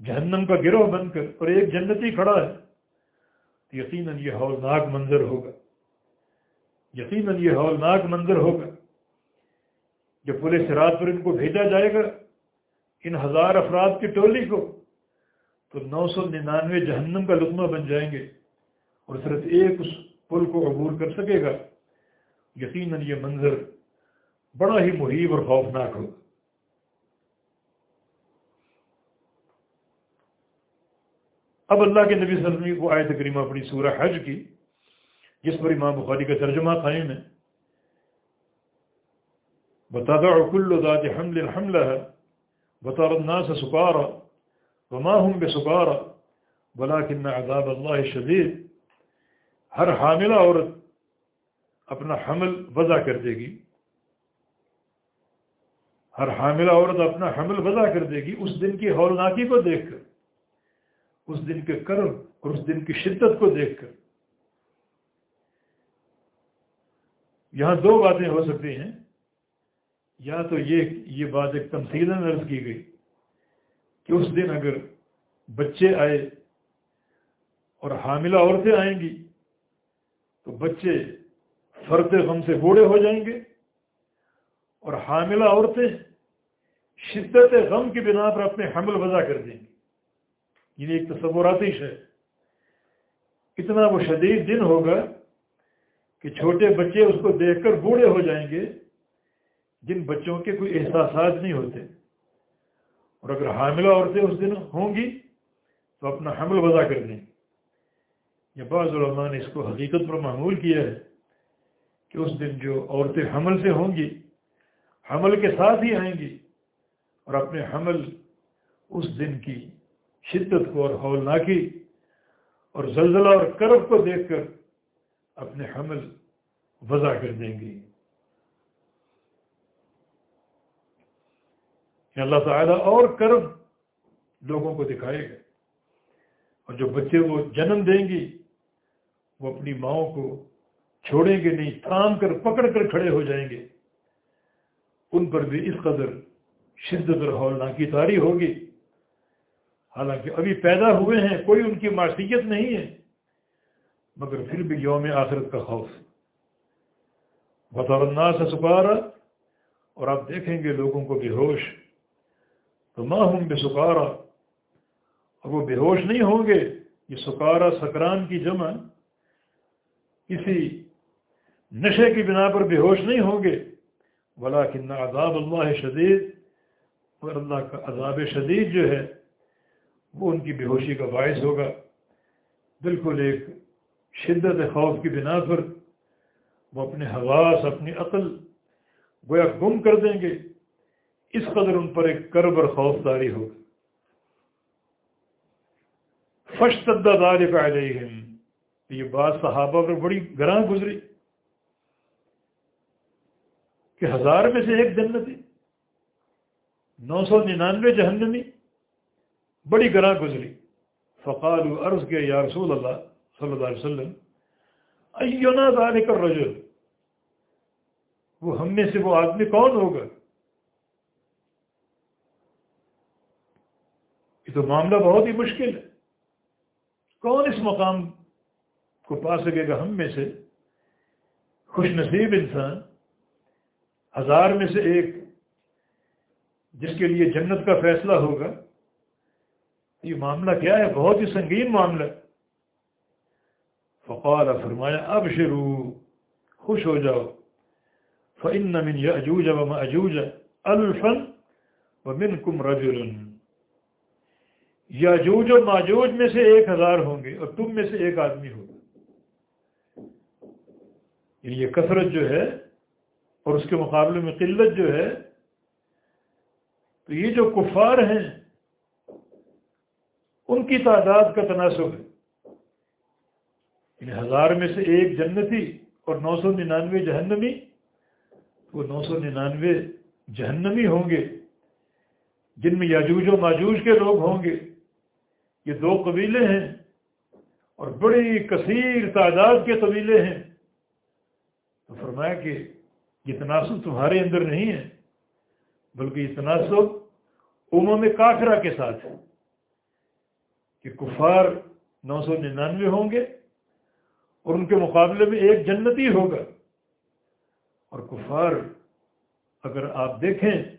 [SPEAKER 2] جہنم کا گروہ بن کر اور ایک جنتی کھڑا ہے تو یقیناً یہ ہولناک منظر ہوگا۔ یقیناً یہ ہولناک منظر ہوگا۔ جب پولیس رات پر ان کو بھیجا جائے گا، ان ہزار افراد کی ٹولی کو، تو نو سو ننانوے جہنم کا لطمہ بن جائیں گے اور صرف ایک اس پل کو عبور کر سکے گا۔ یقیناً یہ منظر بڑا ہی محیب اور خوفناک ہوگا۔ اب اللہ کے نبی صلی اللہ علیہ وسلم کو آیت کریمہ اپنی سورہ حج کی، جس پر امام بخاری کا ترجمہ قائم ہے بتا دو کل ذات حمل حملہ ہے بتا الناس سکارا وما هم بسکارا ولكن عذاب اللہ شدید ہر حاملہ عورت اپنا حمل وضع کر دے گی۔ ہر حاملہ عورت اپنا حمل وضع کر دے گی۔ اس دن کی ہولناکی کو دیکھ کر۔ اس دن کے کرم اور اس دن کی شدت کو دیکھ کر۔ یہاں دو باتیں ہو سکتی ہیں۔ یا تو یہ یہ بات ایک تمثیل عرض کی گئی کہ اس دن اگر بچے آئے اور حاملہ عورتیں آئیں گی تو بچے فرد غم سے بوڑھے ہو جائیں گے اور حاملہ عورتیں شدت غم کی بنا پر اپنے حمل وضع کر دیں گی یعنی ایک تصوراتی ہے کتنا وہ شدید دن ہوگا کہ چھوٹے بچے اس کو دیکھ کر بوڑھے ہو جائیں گے، جن بچوں کے کوئی احساسات نہیں ہوتے۔ اور اگر حاملہ عورتیں اس دن ہوں گی تو اپنا حمل وضع کر دیں۔ یا بعض علماء نے اس کو حقیقت پر معمول کیا ہے کہ اس دن جو عورتیں حمل سے ہوں گی، حمل کے ساتھ ہی آئیں گی اور اپنے حمل اس دن کی شدت کو اور ہولناکی اور زلزلہ اور کرب کو دیکھ کر اپنے حمل وضع کر دیں گی اللہ تعالیٰ اور کرم لوگوں کو دکھائے گا اور جو بچے وہ جنم دیں گی وہ اپنی ماؤں کو چھوڑیں گے نہیں، تھام کر، پکڑ کر کھڑے ہو جائیں گے۔ ان پر بھی اس قدر شدت اور ہولناکی تاری ہوگی۔ حالانکہ ابھی پیدا ہوئے ہیں، کوئی ان کی معصیت نہیں ہے۔ مگر پھر بھی یوم آخرت کا خوف۔ بطور الناس سے سکارا اور آپ دیکھیں گے لوگوں کو بے ہوش۔ تو ماں ہوں بے سکارا اور وہ بے ہوش نہیں ہوں گے۔ یہ سکارا سکران کی جمع۔ کسی نشے کی بنا پر بے ہوش نہیں ہوں گے۔ بلا کنہ عذاب اللہ شدید اور اللہ کا عذاب شدید جو ہے وہ ان کی بے ہوشی کا باعث ہوگا۔ بالکل ایک شدت خوف کی بنا پر وہ اپنے حواس، اپنی عقل گویا گم کر دیں گے۔ اس قدر ان پر ایک کرب اور خوف داری ہوگا فش تدہ دار کا یہ بات صحابہ پر بڑی گراں گزری کہ ہزار میں سے ایک جنتی نو سو ننانوے جہنمی۔ بڑی گراں گزری۔ فقال عرض کے یا رسول اللہ صلی اللہ علیہ وسلم ایونا ذالک الرجل؟ وہ ہم میں سے وہ آدمی کون ہوگا؟ یہ تو معاملہ بہت ہی مشکل ہے۔ کون اس مقام کو پا سکے گا ہم میں سے؟ خوش نصیب انسان، ہزار میں سے ایک، جس کے لیے جنت کا فیصلہ ہوگا۔ یہ معاملہ کیا ہے؟ بہت ہی سنگین معاملہ۔ فقال، فرمایا اب شروع خوش ہو جاؤ۔ فن من یجوج و ماجوج الفن و من کم رجل۔ یاجوج و ماجوج میں سے ایک ہزار ہوں گے اور تم میں سے ایک آدمی ہوگا۔ یعنی یہ کثرت جو ہے اور اس کے مقابلے میں قلت جو ہے، تو یہ جو کفار ہیں ان کی تعداد کا تناسب ہے۔ یعنی ہزار میں سے ایک جنتی اور نو سو ننانوے جہنمی، وہ نو سو ننانوے جہنمی ہوں گے، جن میں یاجوج و ماجوج کے لوگ ہوں گے۔ یہ دو قبیلے ہیں اور بڑی کثیر تعداد کے قبیلے ہیں۔ تو فرمایا کہ یہ تناسب تمہارے اندر نہیں ہے، بلکہ یہ تناسب عموم کافرہ کے ساتھ ہے۔ کہ کفار نو سو ننانوے ہوں گے اور ان کے مقابلے میں ایک جنتی ہوگا۔ اور کفار اگر آپ دیکھیں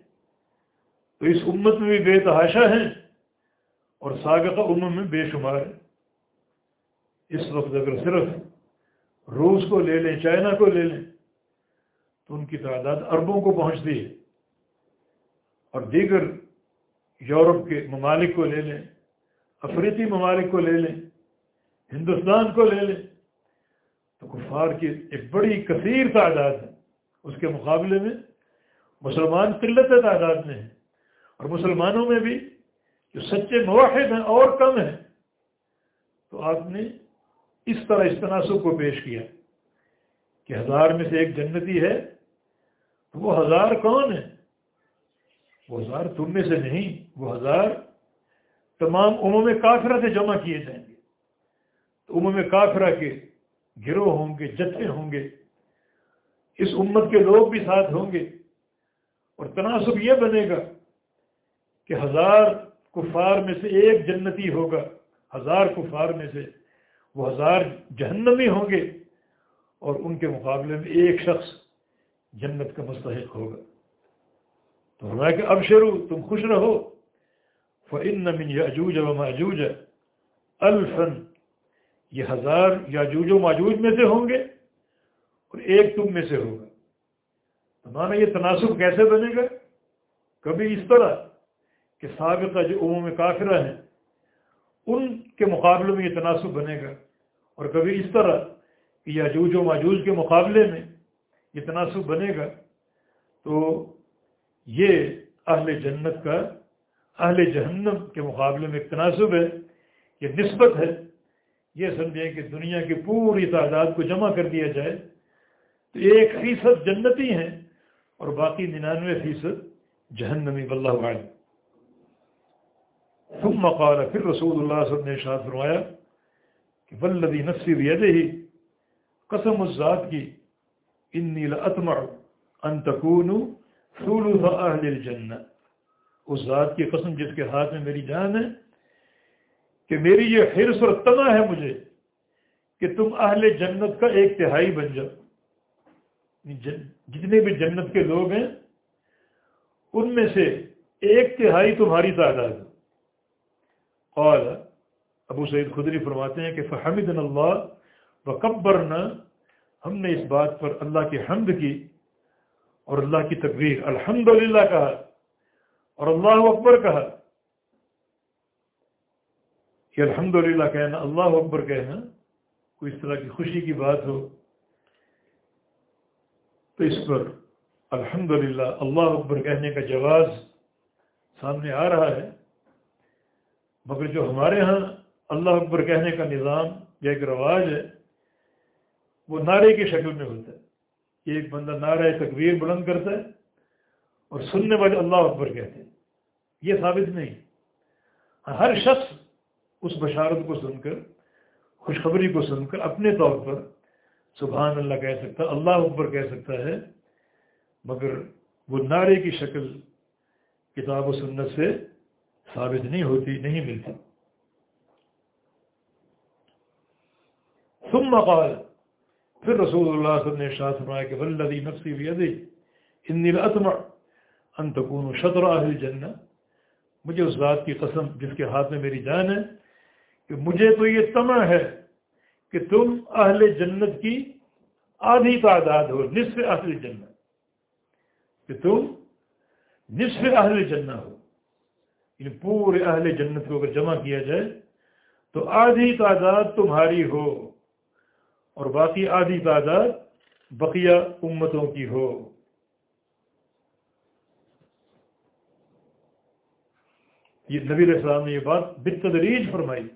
[SPEAKER 2] تو اس امت میں بھی بے تحاشا ہیں اور ساگت امت میں بے شمار ہے اس وقت اگر صرف روس کو لے لیں، چائنا کو لے لیں، تو ان کی تعداد اربوں کو پہنچتی ہے۔ اور دیگر یورپ کے ممالک کو لے لیں افریقی ممالک کو لے لیں، ہندوستان کو لے لیں۔ تو کفار کی ایک بڑی کثیر تعداد ہے۔ اس کے مقابلے میں مسلمان قلت تعداد میں ہیں اور مسلمانوں میں بھی جو سچے مواحد ہیں اور کم ہیں۔ تو آپ نے اس طرح اس تناسب کو پیش کیا کہ ہزار میں سے ایک جنتی ہے، تو وہ ہزار کون ہے وہ ہزار تم میں سے نہیں، وہ ہزار تمام عموم کافرہ سے جمع کیے جائیں گے۔ تو عموم کافرہ کے گروہ ہوں گے، جتھے ہوں گے۔ اس امت کے لوگ بھی ساتھ ہوں گے۔ اور تناسب یہ بنے گا کہ ہزار کفار میں سے ایک جنتی ہوگا۔ ہزار کفار میں سے وہ ہزار جہنمی ہوں گے۔ اور ان کے مقابلے میں ایک شخص جنت کا مستحق ہوگا۔ تو ہمارا کہ اب شروع تم خوش رہو۔ فن یاجوج و ماجوج الفن یہ ہزار یا جوج و ماجوج میں سے ہوں گے اور ایک تم میں سے ہوگا۔ تو مانا یہ تناسب کیسے بنے گا؟ کبھی اس طرح کہ سابقہ جو عموم کافرہ ہیں، ان کے مقابلے میں یہ تناسب بنے گا۔ اور کبھی اس طرح کہ یا جوج و ماجوج کے مقابلے میں یہ تناسب بنے گا۔ تو یہ اہل جنت کا اہل جہنم کے مقابلے میں ایک تناسب ہے، یہ نسبت ہے۔ یہ سمجھیں کہ دنیا کی پوری تعداد کو جمع کر دیا جائے۔ تو ایک فیصد جنتی ہیں اور باقی ننانوے فیصد جہنمی، واللہ عالم ثم قال پھر رسول اللہ صلی اللہ علیہ وسلم نے شاہ فرمایا کہ ولدی نفسی بیدے ہی قسم الذات کی، انی لأطمع ان تکونو ثلث اہل الجنہ۔ اس ذات کی قسم جس کے ہاتھ میں میری جان ہے، کہ میری یہ حرص اور تنا ہے مجھے کہ تم اہل جنت کا ایک تہائی بن جاؤ۔ یعنی جتنے بھی جنت کے لوگ ہیں، ان میں سے ایک تہائی تمہاری تعداد اور ابو سعید خدری فرماتے ہیں کہ فحمد اللہ و ہم نے اس بات پر اللہ کی حمد کی اور اللہ کی تقریر الحمد کہا۔ اور اللہ اکبر کہا کہ الحمد کہنا، اللہ اکبر کہنا، کوئی اس طرح کی خوشی کی بات ہو، تو اس پر الحمد اللہ اکبر کہنے کا جواز سامنے آ رہا ہے۔ مگر جو ہمارے ہاں اللہ اکبر کہنے کا نظام یا ایک رواج ہے، وہ نعرے کی شکل میں ہوتا ہے۔ ایک بندہ نعرہ تکبیر بلند کرتا ہے اور سننے والے اللہ اکبر کہتے ہیں۔ یہ ثابت نہیں۔ ہر شخص اس بشارت کو سن کر، خوشخبری کو سن کر اپنے طور پر سبحان اللہ کہہ سکتا، اللہ اکبر کہہ سکتا ہے، مگر وہ نعرے کی شکل کتاب و سنت سے ثابت نہیں ہوتی، نہیں ملتی۔ ثم قال، پھر رسول اللہ صلی اللہ علیہ وسلم نے شاہ فرمایا کہ ولدی نفسی بیدی، انی لاتمع ان تکون شطر اہل جنہ مجھے اس ذات کی قسم جس کے ہاتھ میں میری جان ہے کہ مجھے تو یہ تمع ہے کہ تم اہل جنت کی آدھی تعداد ہو، نصف اہل جنت کہ تم نصف اہل جنت ہو۔ یعنی پورے اہل جنت کو اگر جمع کیا جائے تو آدھی تعداد تمہاری ہو اور باقی آدھی تعداد بقیہ امتوں کی ہو۔ یہ نبی السلام نے یہ بات بتدریج فرمائی۔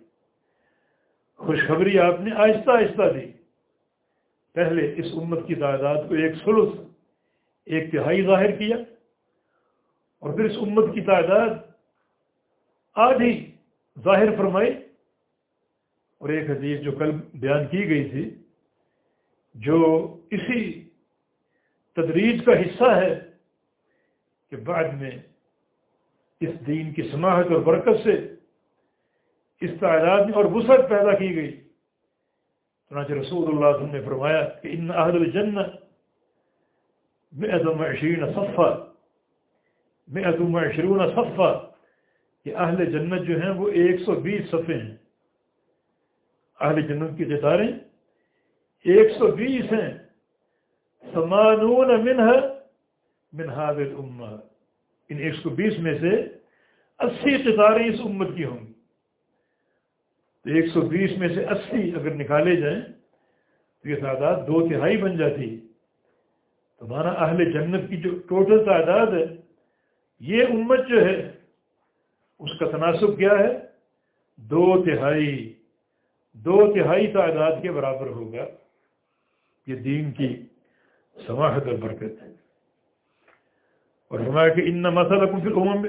[SPEAKER 2] خوشخبری آپ نے آہستہ آہستہ دی۔ پہلے اس امت کی تعداد کو ایک سلس، ایک تہائی ظاہر کیا اور پھر اس امت کی تعداد آدھی ظاہر فرمائی۔ اور ایک حدیث جو کل بیان کی گئی تھی، جو اسی تدریج کا حصہ ہے کہ بعد میں اس دین کی سماحت اور برکت سے اس تعداد میں اور وسعت پیدا کی گئی۔ چنانچہ رسول اللہ علیہ وسلم نے فرمایا کہ ان اہل الجنت میں ادم عشرین صفہ میں ادم عشرون صفہ کہ اہل جنت جو ہیں وہ ایک سو بیس صفحے ہیں۔ اہل جنت کی قطاریں ایک سو بیس ہیں۔ سمانون من ہے منہاد الامہ۔ ان ایک سو بیس میں سے اسی قطاریں اس امت کی ہوں گی۔ تو ایک سو بیس میں سے اسی اگر نکالے جائیں تو یہ تعداد دو تہائی بن جاتی تو ہمارا اہل جنت کی جو ٹوٹل تعداد ہے، یہ امت جو ہے، اس کا تناسب کیا ہے؟ دو تہائی دو تہائی تعداد کے برابر ہوگا۔ یہ دین کی سماحت اور برکت ہے۔ اور ہمارا کہ ان مسئلہ کن پھر عموم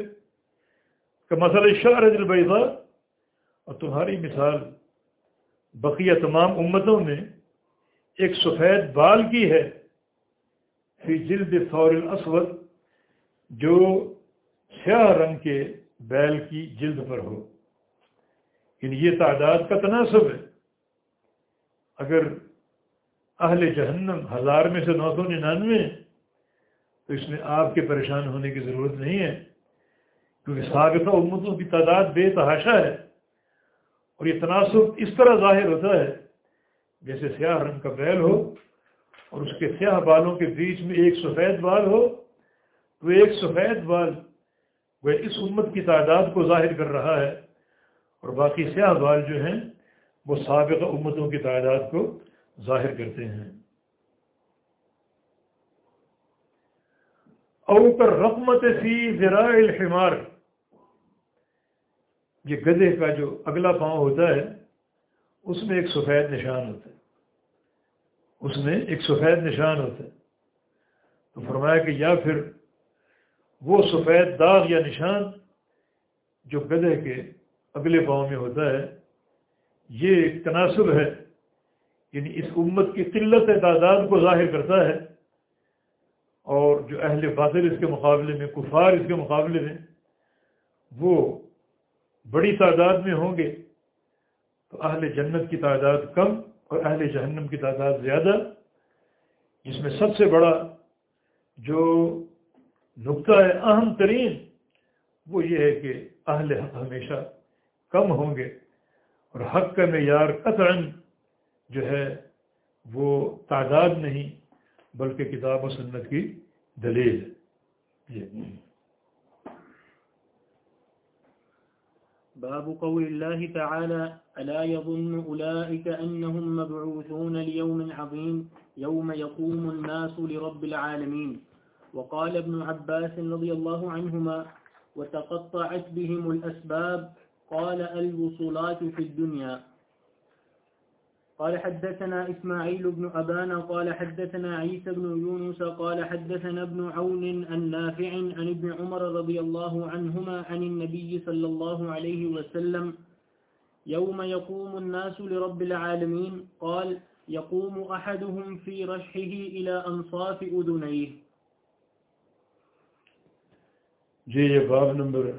[SPEAKER 2] کا مسئلہ شاہ البیضا اور تمہاری مثال بقیہ تمام امتوں میں ایک سفید بال کی ہے فی جلد فور الاسود، جو سیاہ رنگ کے بیل کی جلد پر ہو۔ یعنی یہ تعداد کا تناسب ہے۔ اگر اہل جہنم ہزار میں سے نو سو ننانوے تو اس میں آپ کے پریشان ہونے کی ضرورت نہیں ہے، کیونکہ سابقہ امتوں کی تعداد بے تحاشا ہے اور یہ تناسب اس طرح ظاہر ہوتا ہے جیسے سیاہ رنگ کا بیل ہو اور اس کے سیاہ بالوں کے بیچ میں ایک سفید بال ہو، تو ایک سفید بال وہ اس امت کی تعداد کو ظاہر کر رہا ہے اور باقی سیاہ بال جو ہیں وہ سابقہ امتوں کی تعداد کو ظاہر کرتے ہیں۔ او کر رقمت فی ذرائع الحمار۔ یہ گدے کا جو اگلا پاؤں ہوتا ہے، اس میں ایک سفید نشان ہوتا ہے۔ اس میں ایک سفید نشان ہوتا ہے۔ تو فرمایا کہ یا پھر وہ سفید داغ یا نشان جو گدے کے اگلے پاؤں میں ہوتا ہے، یہ ایک تناسب ہے یعنی اس امت کی قلت تعداد کو ظاہر کرتا ہے۔ اور جو اہل باطل اس کے مقابلے میں، کفار اس کے مقابلے میں، وہ بڑی تعداد میں ہوں گے، تو اہل جنت کی تعداد کم اور اہل جہنم کی تعداد زیادہ، جس میں سب سے بڑا جو نقطہ ہے اہم ترین وہ یہ ہے کہ اہل حق ہمیشہ کم ہوں گے اور حق کا معیار قطعا جو ہے وہ تعداد نہیں بلکہ کتاب و سنت کی دلیل ہے۔
[SPEAKER 1] باب قول الله تعالى ألا يظن أولئك أنهم مبعوثون ليوم عظيم يوم يقوم الناس لرب العالمين وقال ابن عباس رضي الله عنهما وتقطعت بهم الأسباب قال الوصولات في الدنيا قال حدثنا إسماعيل بن أبان، قال حدثنا عيسى بن يونس، قال حدثنا ابن عون النافع عن ابن عمر رضي الله عنهما عن النبي صلى الله عليه وسلم، يوم يقوم الناس لرب العالمين، قال يقوم أحدهم في رشحه إلى أنصاف أذنيه.
[SPEAKER 2] جی یہ باب نمبر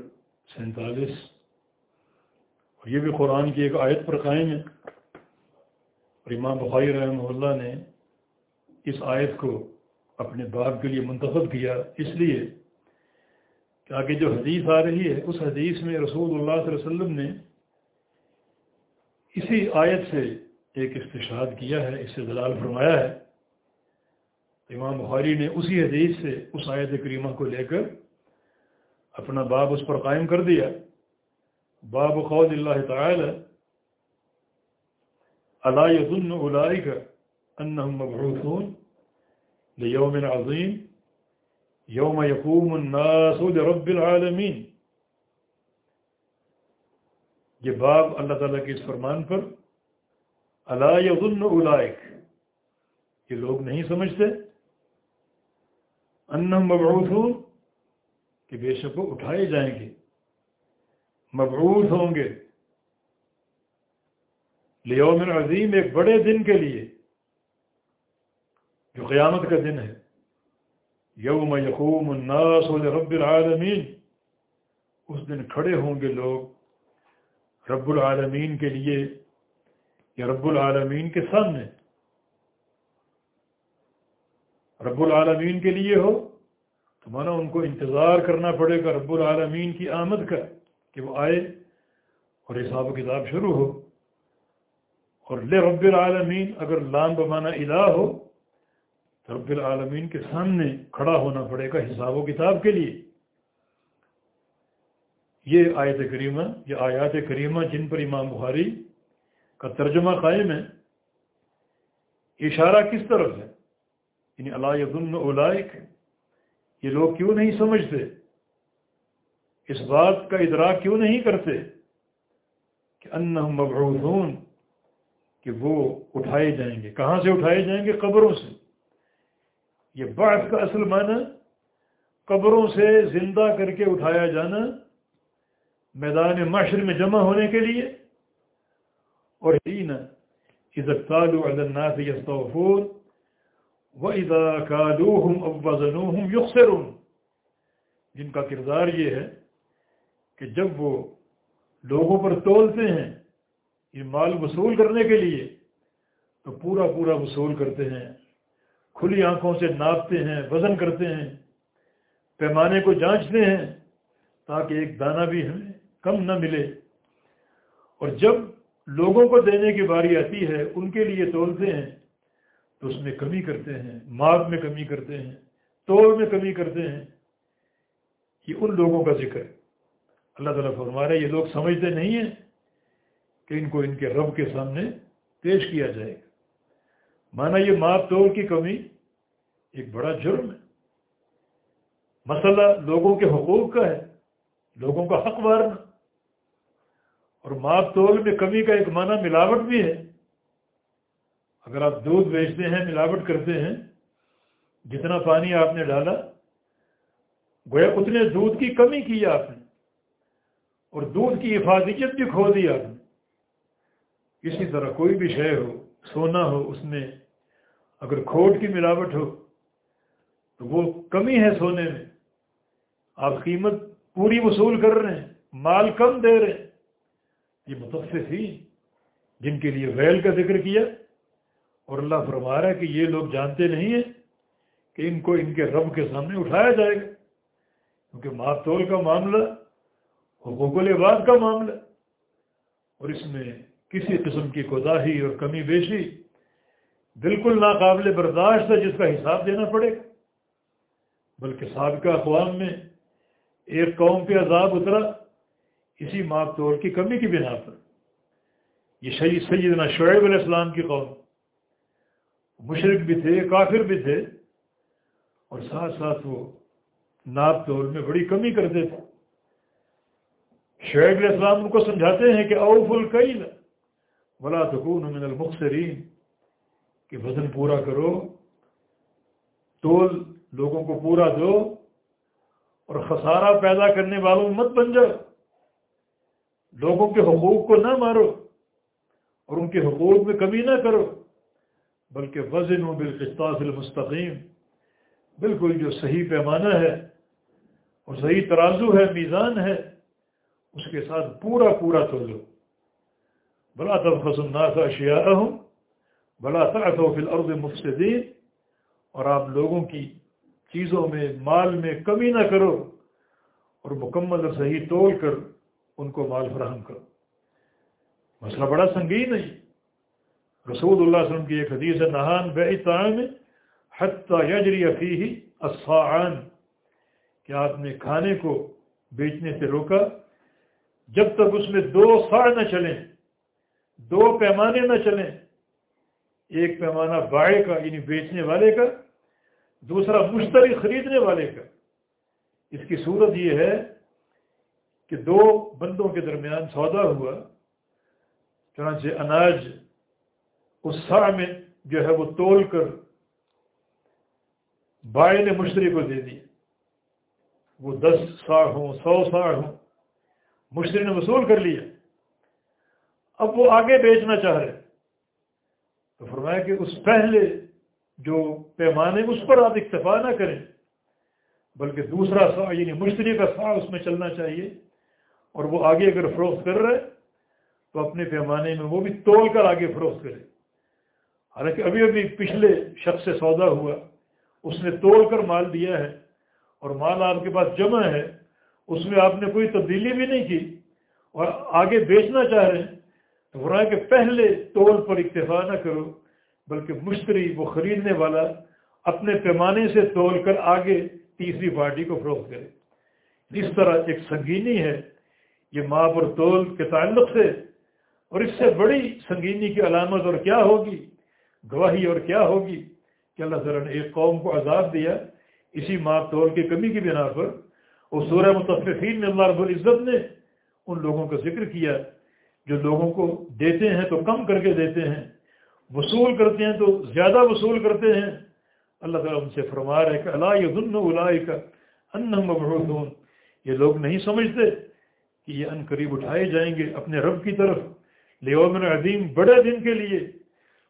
[SPEAKER 2] سینتالیس. اور یہ بھی قرآن کی ایک آیت پر قائم ہے۔ اور امام بخاری رحمہ اللہ نے اس آیت کو اپنے باب کے لیے منتخب کیا۔ اس لیے کہ آگے جو حدیث آ رہی ہے، اس حدیث میں رسول اللہ صلی اللہ علیہ وسلم نے اسی آیت سے ایک استشاد کیا ہے، اس سے دلال فرمایا ہے۔ امام بخاری نے اسی حدیث سے اس آیت کریمہ کو لے کر اپنا باب اس پر قائم کر دیا۔ باب قول اللہ تعالی الا يظن اولئك انهم مبعوثون ليوم عظيم يوم يقوم الناس لرب العالمين. یہ باب اللہ تعالیٰ کے اس فرمان پر الا يظن اولئك یہ لوگ نہیں سمجھتے انہم مبعوثون کہ بے شک وہ اٹھائے جائیں گے، مبعوث ہوں گے۔ لیوم عظیم ایک بڑے دن کے لیے، جو قیامت کا دن ہے۔ یوم یقوم الناس رب العالمین۔ اس دن کھڑے ہوں گے لوگ رب العالمین کے لیے، یا رب العالمین کے سامنے۔ رب العالمین کے لیے ہو تو مانا ان کو انتظار کرنا پڑے گا رب العالمین کی آمد کا کہ وہ آئے اور حساب و کتاب شروع ہو۔ اور لے رب العالمین، اگر لام بمانا الہ ہو، تو رب العالمین کے سامنے کھڑا ہونا پڑے گا حساب و کتاب کے لیے۔ یہ آیت کریمہ، یہ آیات کریمہ جن پر امام بخاری کا ترجمہ قائم ہے، اشارہ کس طرف ہے؟ یعنی اللہ اولائک، یہ لوگ کیوں نہیں سمجھتے؟ اس بات کا ادراک کیوں نہیں کرتے؟ کہ ان مبعوثون کہ وہ اٹھائے جائیں گے۔ کہاں سے اٹھائے جائیں گے؟ قبروں سے۔ یہ بعث کا اصل معنی قبروں سے زندہ کر کے اٹھایا جانا میدان معاشر میں جمع ہونے کے لیے۔ اور عزت الناس یستوفون وَإِذَا كَالُوهُمْ أَوَّزَنُوهُمْ يُخْسِرُونَ جن کا کردار یہ ہے کہ جب وہ لوگوں پر تولتے ہیں یہ مال وصول کرنے کے لیے تو پورا پورا وصول کرتے ہیں، کھلی آنکھوں سے ناپتے ہیں، وزن کرتے ہیں، پیمانے کو جانچتے ہیں تاکہ ایک دانہ بھی ہمیں کم نہ ملے۔ اور جب لوگوں کو دینے کی باری آتی ہے، ان کے لیے تولتے ہیں، تو اس میں کمی کرتے ہیں ماپ میں کمی کرتے ہیں توڑ میں کمی کرتے ہیں۔ یہ ان لوگوں کا ذکر۔ اللہ تعالیٰ فرما رہے یہ لوگ سمجھتے نہیں ہیں کہ ان کو ان کے رب کے سامنے پیش کیا جائے گا۔ مانا یہ ماپ توڑ کی کمی ایک بڑا جرم ہے۔ مسئلہ لوگوں کے حقوق کا ہے، لوگوں کا حق مارنا اور ماپ توڑ میں کمی کا ایک معنی ملاوٹ بھی ہے۔ اگر آپ دودھ بیچتے ہیں، ملاوٹ کرتے ہیں، جتنا پانی آپ نے ڈالا، گویا اتنے دودھ کی کمی کی آپ نے، اور دودھ کی حفاظت بھی کھو دی آپ نے۔ اسی طرح کوئی بھی شے ہو، سونا ہو، اس میں اگر کھوٹ کی ملاوٹ ہو، تو وہ کمی ہے سونے میں۔ آپ قیمت پوری وصول کر رہے ہیں، مال کم دے رہے ہیں۔ یہ متفق ہی جن کے لیے ویل کا ذکر کیا۔ اور اللہ فرما رہا ہے کہ یہ لوگ جانتے نہیں ہیں کہ ان کو ان کے رب کے سامنے اٹھایا جائے گا۔ کیونکہ ماپ تول کا معاملہ حقوق العباد کا معاملہ۔ اور اس میں کسی قسم کی کوتاہی اور کمی بیشی بالکل ناقابل برداشت ہے، جس کا حساب دینا پڑے گا۔ بلکہ سابقہ اقوام میں ایک قوم پہ عذاب اترا، اسی ماپ توڑ کی کمی کی بنا پر۔ یہ شہید سیدنا شعیب علیہ السلام کی قوم۔ مشرق بھی تھے، کافر بھی تھے، اور ساتھ ساتھ وہ ناپ تول میں بڑی کمی کرتے تھے۔ شعیب علیہ السلام ان کو سمجھاتے ہیں کہ اوف القیل بلا تکون من المخصرین کہ وزن پورا کرو، تول لوگوں کو پورا دو اور خسارہ پیدا کرنے والوں مت بن جاؤ۔ لوگوں کے حقوق کو نہ مارو اور ان کے حقوق میں کمی نہ کرو، بلکہ وزن و بالخصاص المستقیم، بالکل جو صحیح پیمانہ ہے اور صحیح ترازو ہے، میزان ہے، اس کے ساتھ پورا پورا تو لو۔ بلا تب خسم ناسا اشیاء ہوں بلا فی الارض مفسدین اور آپ لوگوں کی چیزوں میں، مال میں کمی نہ کرو، اور مکمل اور صحیح تول کر ان کو مال فراہم کرو۔ مسئلہ بڑا سنگین ہے۔ رسول اللہ علیہ وسلم کی ایک حدیث ہے، نہان بے تعام حتیٰ یجری فیہ الصاعان۔ کہ آپ نے کھانے کو بیچنے سے روکا، جب تک اس میں دو ساڑ نہ چلیں دو پیمانے نہ چلیں۔ ایک پیمانہ بائے کا یعنی بیچنے والے کا، دوسرا مشتری خریدنے والے کا۔ اس کی صورت یہ ہے کہ دو بندوں کے درمیان سودا ہوا، چنانچہ اناج اس سا میں جو ہے وہ تول کر بائے نے مشتری کو دے دی۔ وہ دس ساڑھ ہوں سو ساڑھ ہوں مشتری نے وصول کر لیا۔ اب وہ آگے بیچنا چاہ رہے تو فرمایا کہ اس پہلے جو پیمانے اس پر آپ اکتفا نہ کریں، بلکہ دوسرا سا یعنی مشتری کا سا اس میں چلنا چاہیے۔ اور وہ آگے اگر فروخت کر رہے تو اپنے پیمانے میں وہ بھی تول کر آگے فروخت کرے حالانکہ ابھی ابھی پچھلے شخص سے سودا ہوا، اس نے توڑ کر مال دیا ہے اور مال آپ کے پاس جمع ہے، اس میں آپ نے کوئی تبدیلی بھی نہیں کی اور آگے بیچنا چاہ رہے ہیں۔ فرمایا کہ پہلے طور پر اکتفا نہ کرو، بلکہ مشتری وہ خریدنے والا اپنے پیمانے سے تول کر آگے تیسری پارٹی کو فروخت کرے۔ اس طرح ایک سنگینی ہے، یہ ماپ اور تول کے تعلق سے، اور اس سے بڑی سنگینی کی علامت اور کیا ہوگی؟ گواہی اور کیا ہوگی؟ کہ اللہ تعالیٰ نے ایک قوم کو عذاب دیا، اسی ماپ تول کی کمی کی بنا پر۔ اور سورہ متفقین میں اللہ رب العزت نے ان لوگوں کا ذکر کیا جو لوگوں کو دیتے ہیں تو کم کر کے دیتے ہیں، وصول کرتے ہیں تو زیادہ وصول کرتے ہیں۔ اللہ تعالیٰ ان سے فرما رہے کہ اللہ دن الائی کا ان مبعوثون۔ یہ لوگ نہیں سمجھتے کہ یہ ان قریب اٹھائے جائیں گے اپنے رب کی طرف لیومن عظیم، بڑے دن کے لیے۔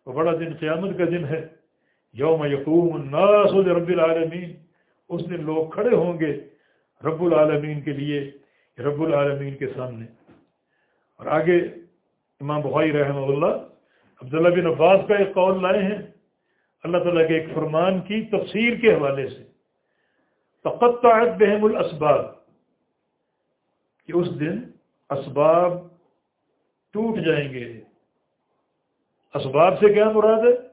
[SPEAKER 2] وہ بڑا دن قیامت کا دن ہے۔ یوم یقوم الناس رب العالمین۔ اس دن لوگ کھڑے ہوں گے رب العالمین کے لیے، رب العالمین کے سامنے۔ اور آگے امام بخاری رحمہ اللہ عبداللہ بن عباس کا ایک قول لائے ہیں۔ اللہ تعالیٰ کے ایک فرمان کی تفسیر کے حوالے سے۔ تقطعت بہم الاسباب۔ کہ اس دن اسباب ٹوٹ جائیں گے۔ اسباب سے کیا مراد ہے؟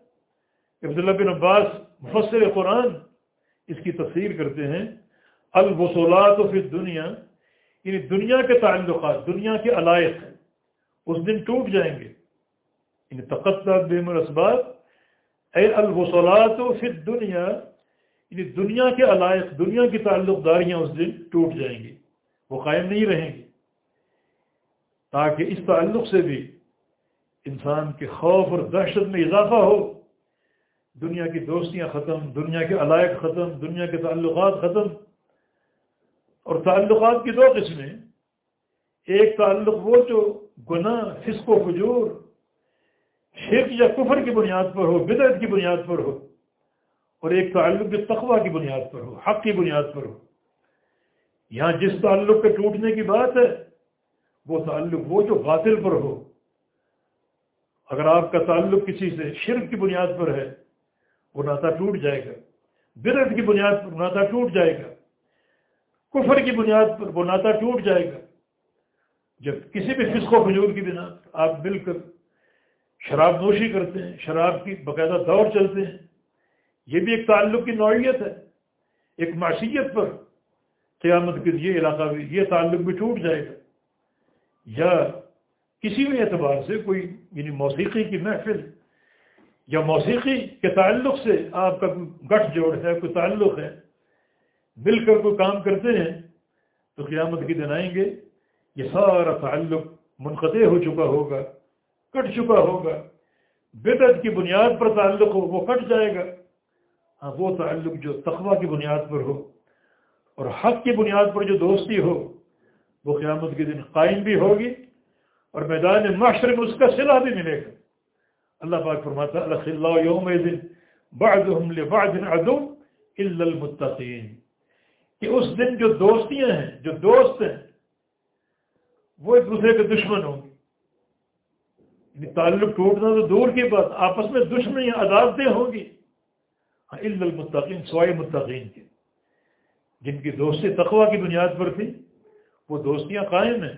[SPEAKER 2] عبداللہ بن عباس مفسر قرآن اس کی تفسیر کرتے ہیں۔ الوصولات و پھر دنیا یعنی دنیا کے تعلقات، دنیا کے علائق۔ اس دن ٹوٹ جائیں گے۔ ان بیم الاسباب، اے الوصولات و پھر دنیا یعنی دنیا کے علائق، دنیا کی تعلق داریاں اس دن ٹوٹ جائیں گی وہ قائم نہیں رہیں گی تاکہ اس تعلق سے بھی انسان کے خوف اور دہشت میں اضافہ ہو، دنیا کی دوستیاں ختم، دنیا کے علائق ختم، دنیا کے تعلقات ختم، اور تعلقات کی دو قسمیں ایک تعلق وہ جو گناہ، فسق و فجور، شرک یا کفر کی بنیاد پر ہو، بدعت کی بنیاد پر ہو، اور ایک تعلق جو تقوی کی بنیاد پر ہو، حق کی بنیاد پر ہو۔ یہاں جس تعلق کے ٹوٹنے کی بات ہے، وہ تعلق وہ جو باطل پر ہو۔ اگر آپ کا تعلق کسی سے شرک کی بنیاد پر ہے، وہ ناتا ٹوٹ جائے گا۔ برد کی بنیاد پر ناتا ٹوٹ جائے گا۔ کفر کی بنیاد پر وہ ناتا ٹوٹ جائے گا۔ جب کسی بھی فسق و فجور کی بنا آپ مل کر شراب نوشی کرتے ہیں، شراب کی باقاعدہ دور چلتے ہیں۔ یہ بھی ایک تعلق کی نوعیت ہے۔ ایک معصیت پر قیامت کے یہ علاقہ بھی یہ تعلق بھی ٹوٹ جائے گا۔ یا کسی بھی اعتبار سے کوئی یعنی موسیقی کی محفل یا موسیقی کے تعلق سے آپ کا کوئی گٹھ جوڑ ہے، کوئی تعلق ہے مل کر کوئی کام کرتے ہیں، تو قیامت کی دن آئیں گے۔ یہ سارا تعلق منقطع ہو چکا ہوگا، کٹ چکا ہوگا۔ بدعت کی بنیاد پر تعلق ہو، وہ کٹ جائے گا۔ ہاں وہ تعلق جو تقوی کی بنیاد پر ہو اور حق کی بنیاد پر جو دوستی ہو، وہ قیامت کے دن قائم بھی ہوگی اور میدان معاشرے میں اس کا صلاح بھی ملے گا۔ اللہ پاک فرماتا اللہ یوم دن بعضهم لبعض عدو الا المتقین کہ اس دن جو دوستیاں ہیں، جو دوست ہیں وہ ایک دوسرے کے دشمن ہوں گے۔ یعنی تعلق ٹوٹنا تو دور کی بات، آپس میں دشمنی، عدالتیں ہوں گی۔ ہاں المتقین، سوائے متقین کے۔ جن کی دوستی تقوی کی بنیاد پر تھی، وہ دوستیاں قائم ہیں،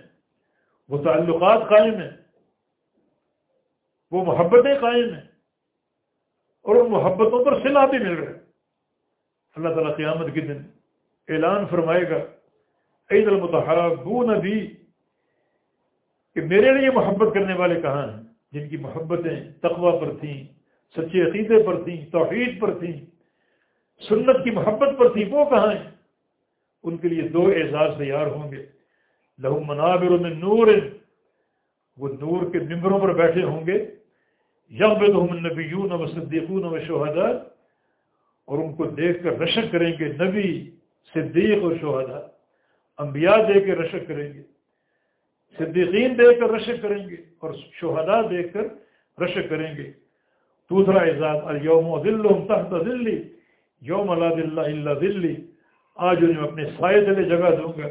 [SPEAKER 2] وہ تعلقات قائم ہیں، وہ محبتیں قائم ہیں، اور ان محبتوں پر صلاح بھی مل رہے اللہ تعالیٰ قیامت کے دن اعلان فرمائے گا عید المتحربون بھی کہ میرے لیے محبت کرنے والے کہاں ہیں؟ جن کی محبتیں تقوی پر تھیں، سچے عقیدے پر تھیں، توحید پر تھیں، سنت کی محبت پر تھیں، وہ کہاں ہیں؟ ان کے لیے دو اعزاز تیار ہوں گے۔ لہو منابر میں نور، وہ نور کے ممبروں پر بیٹھے ہوں گے۔ یغبدہم النبیون و صدیقون و شہداء اور ان کو دیکھ کر رشک کریں گے نبی، صدیق و شہداء۔ انبیاء دے کے رشک کریں گے۔ صدیقین دے کر رش کریں گے اور شہداء دیکھ کر رش کریں گے۔ دوسرا اعزاز الوم دل تحت دلی یوم اللہ دلہ اللہ دلی آج انہیں اپنے سائے دلے جگہ دوں گا۔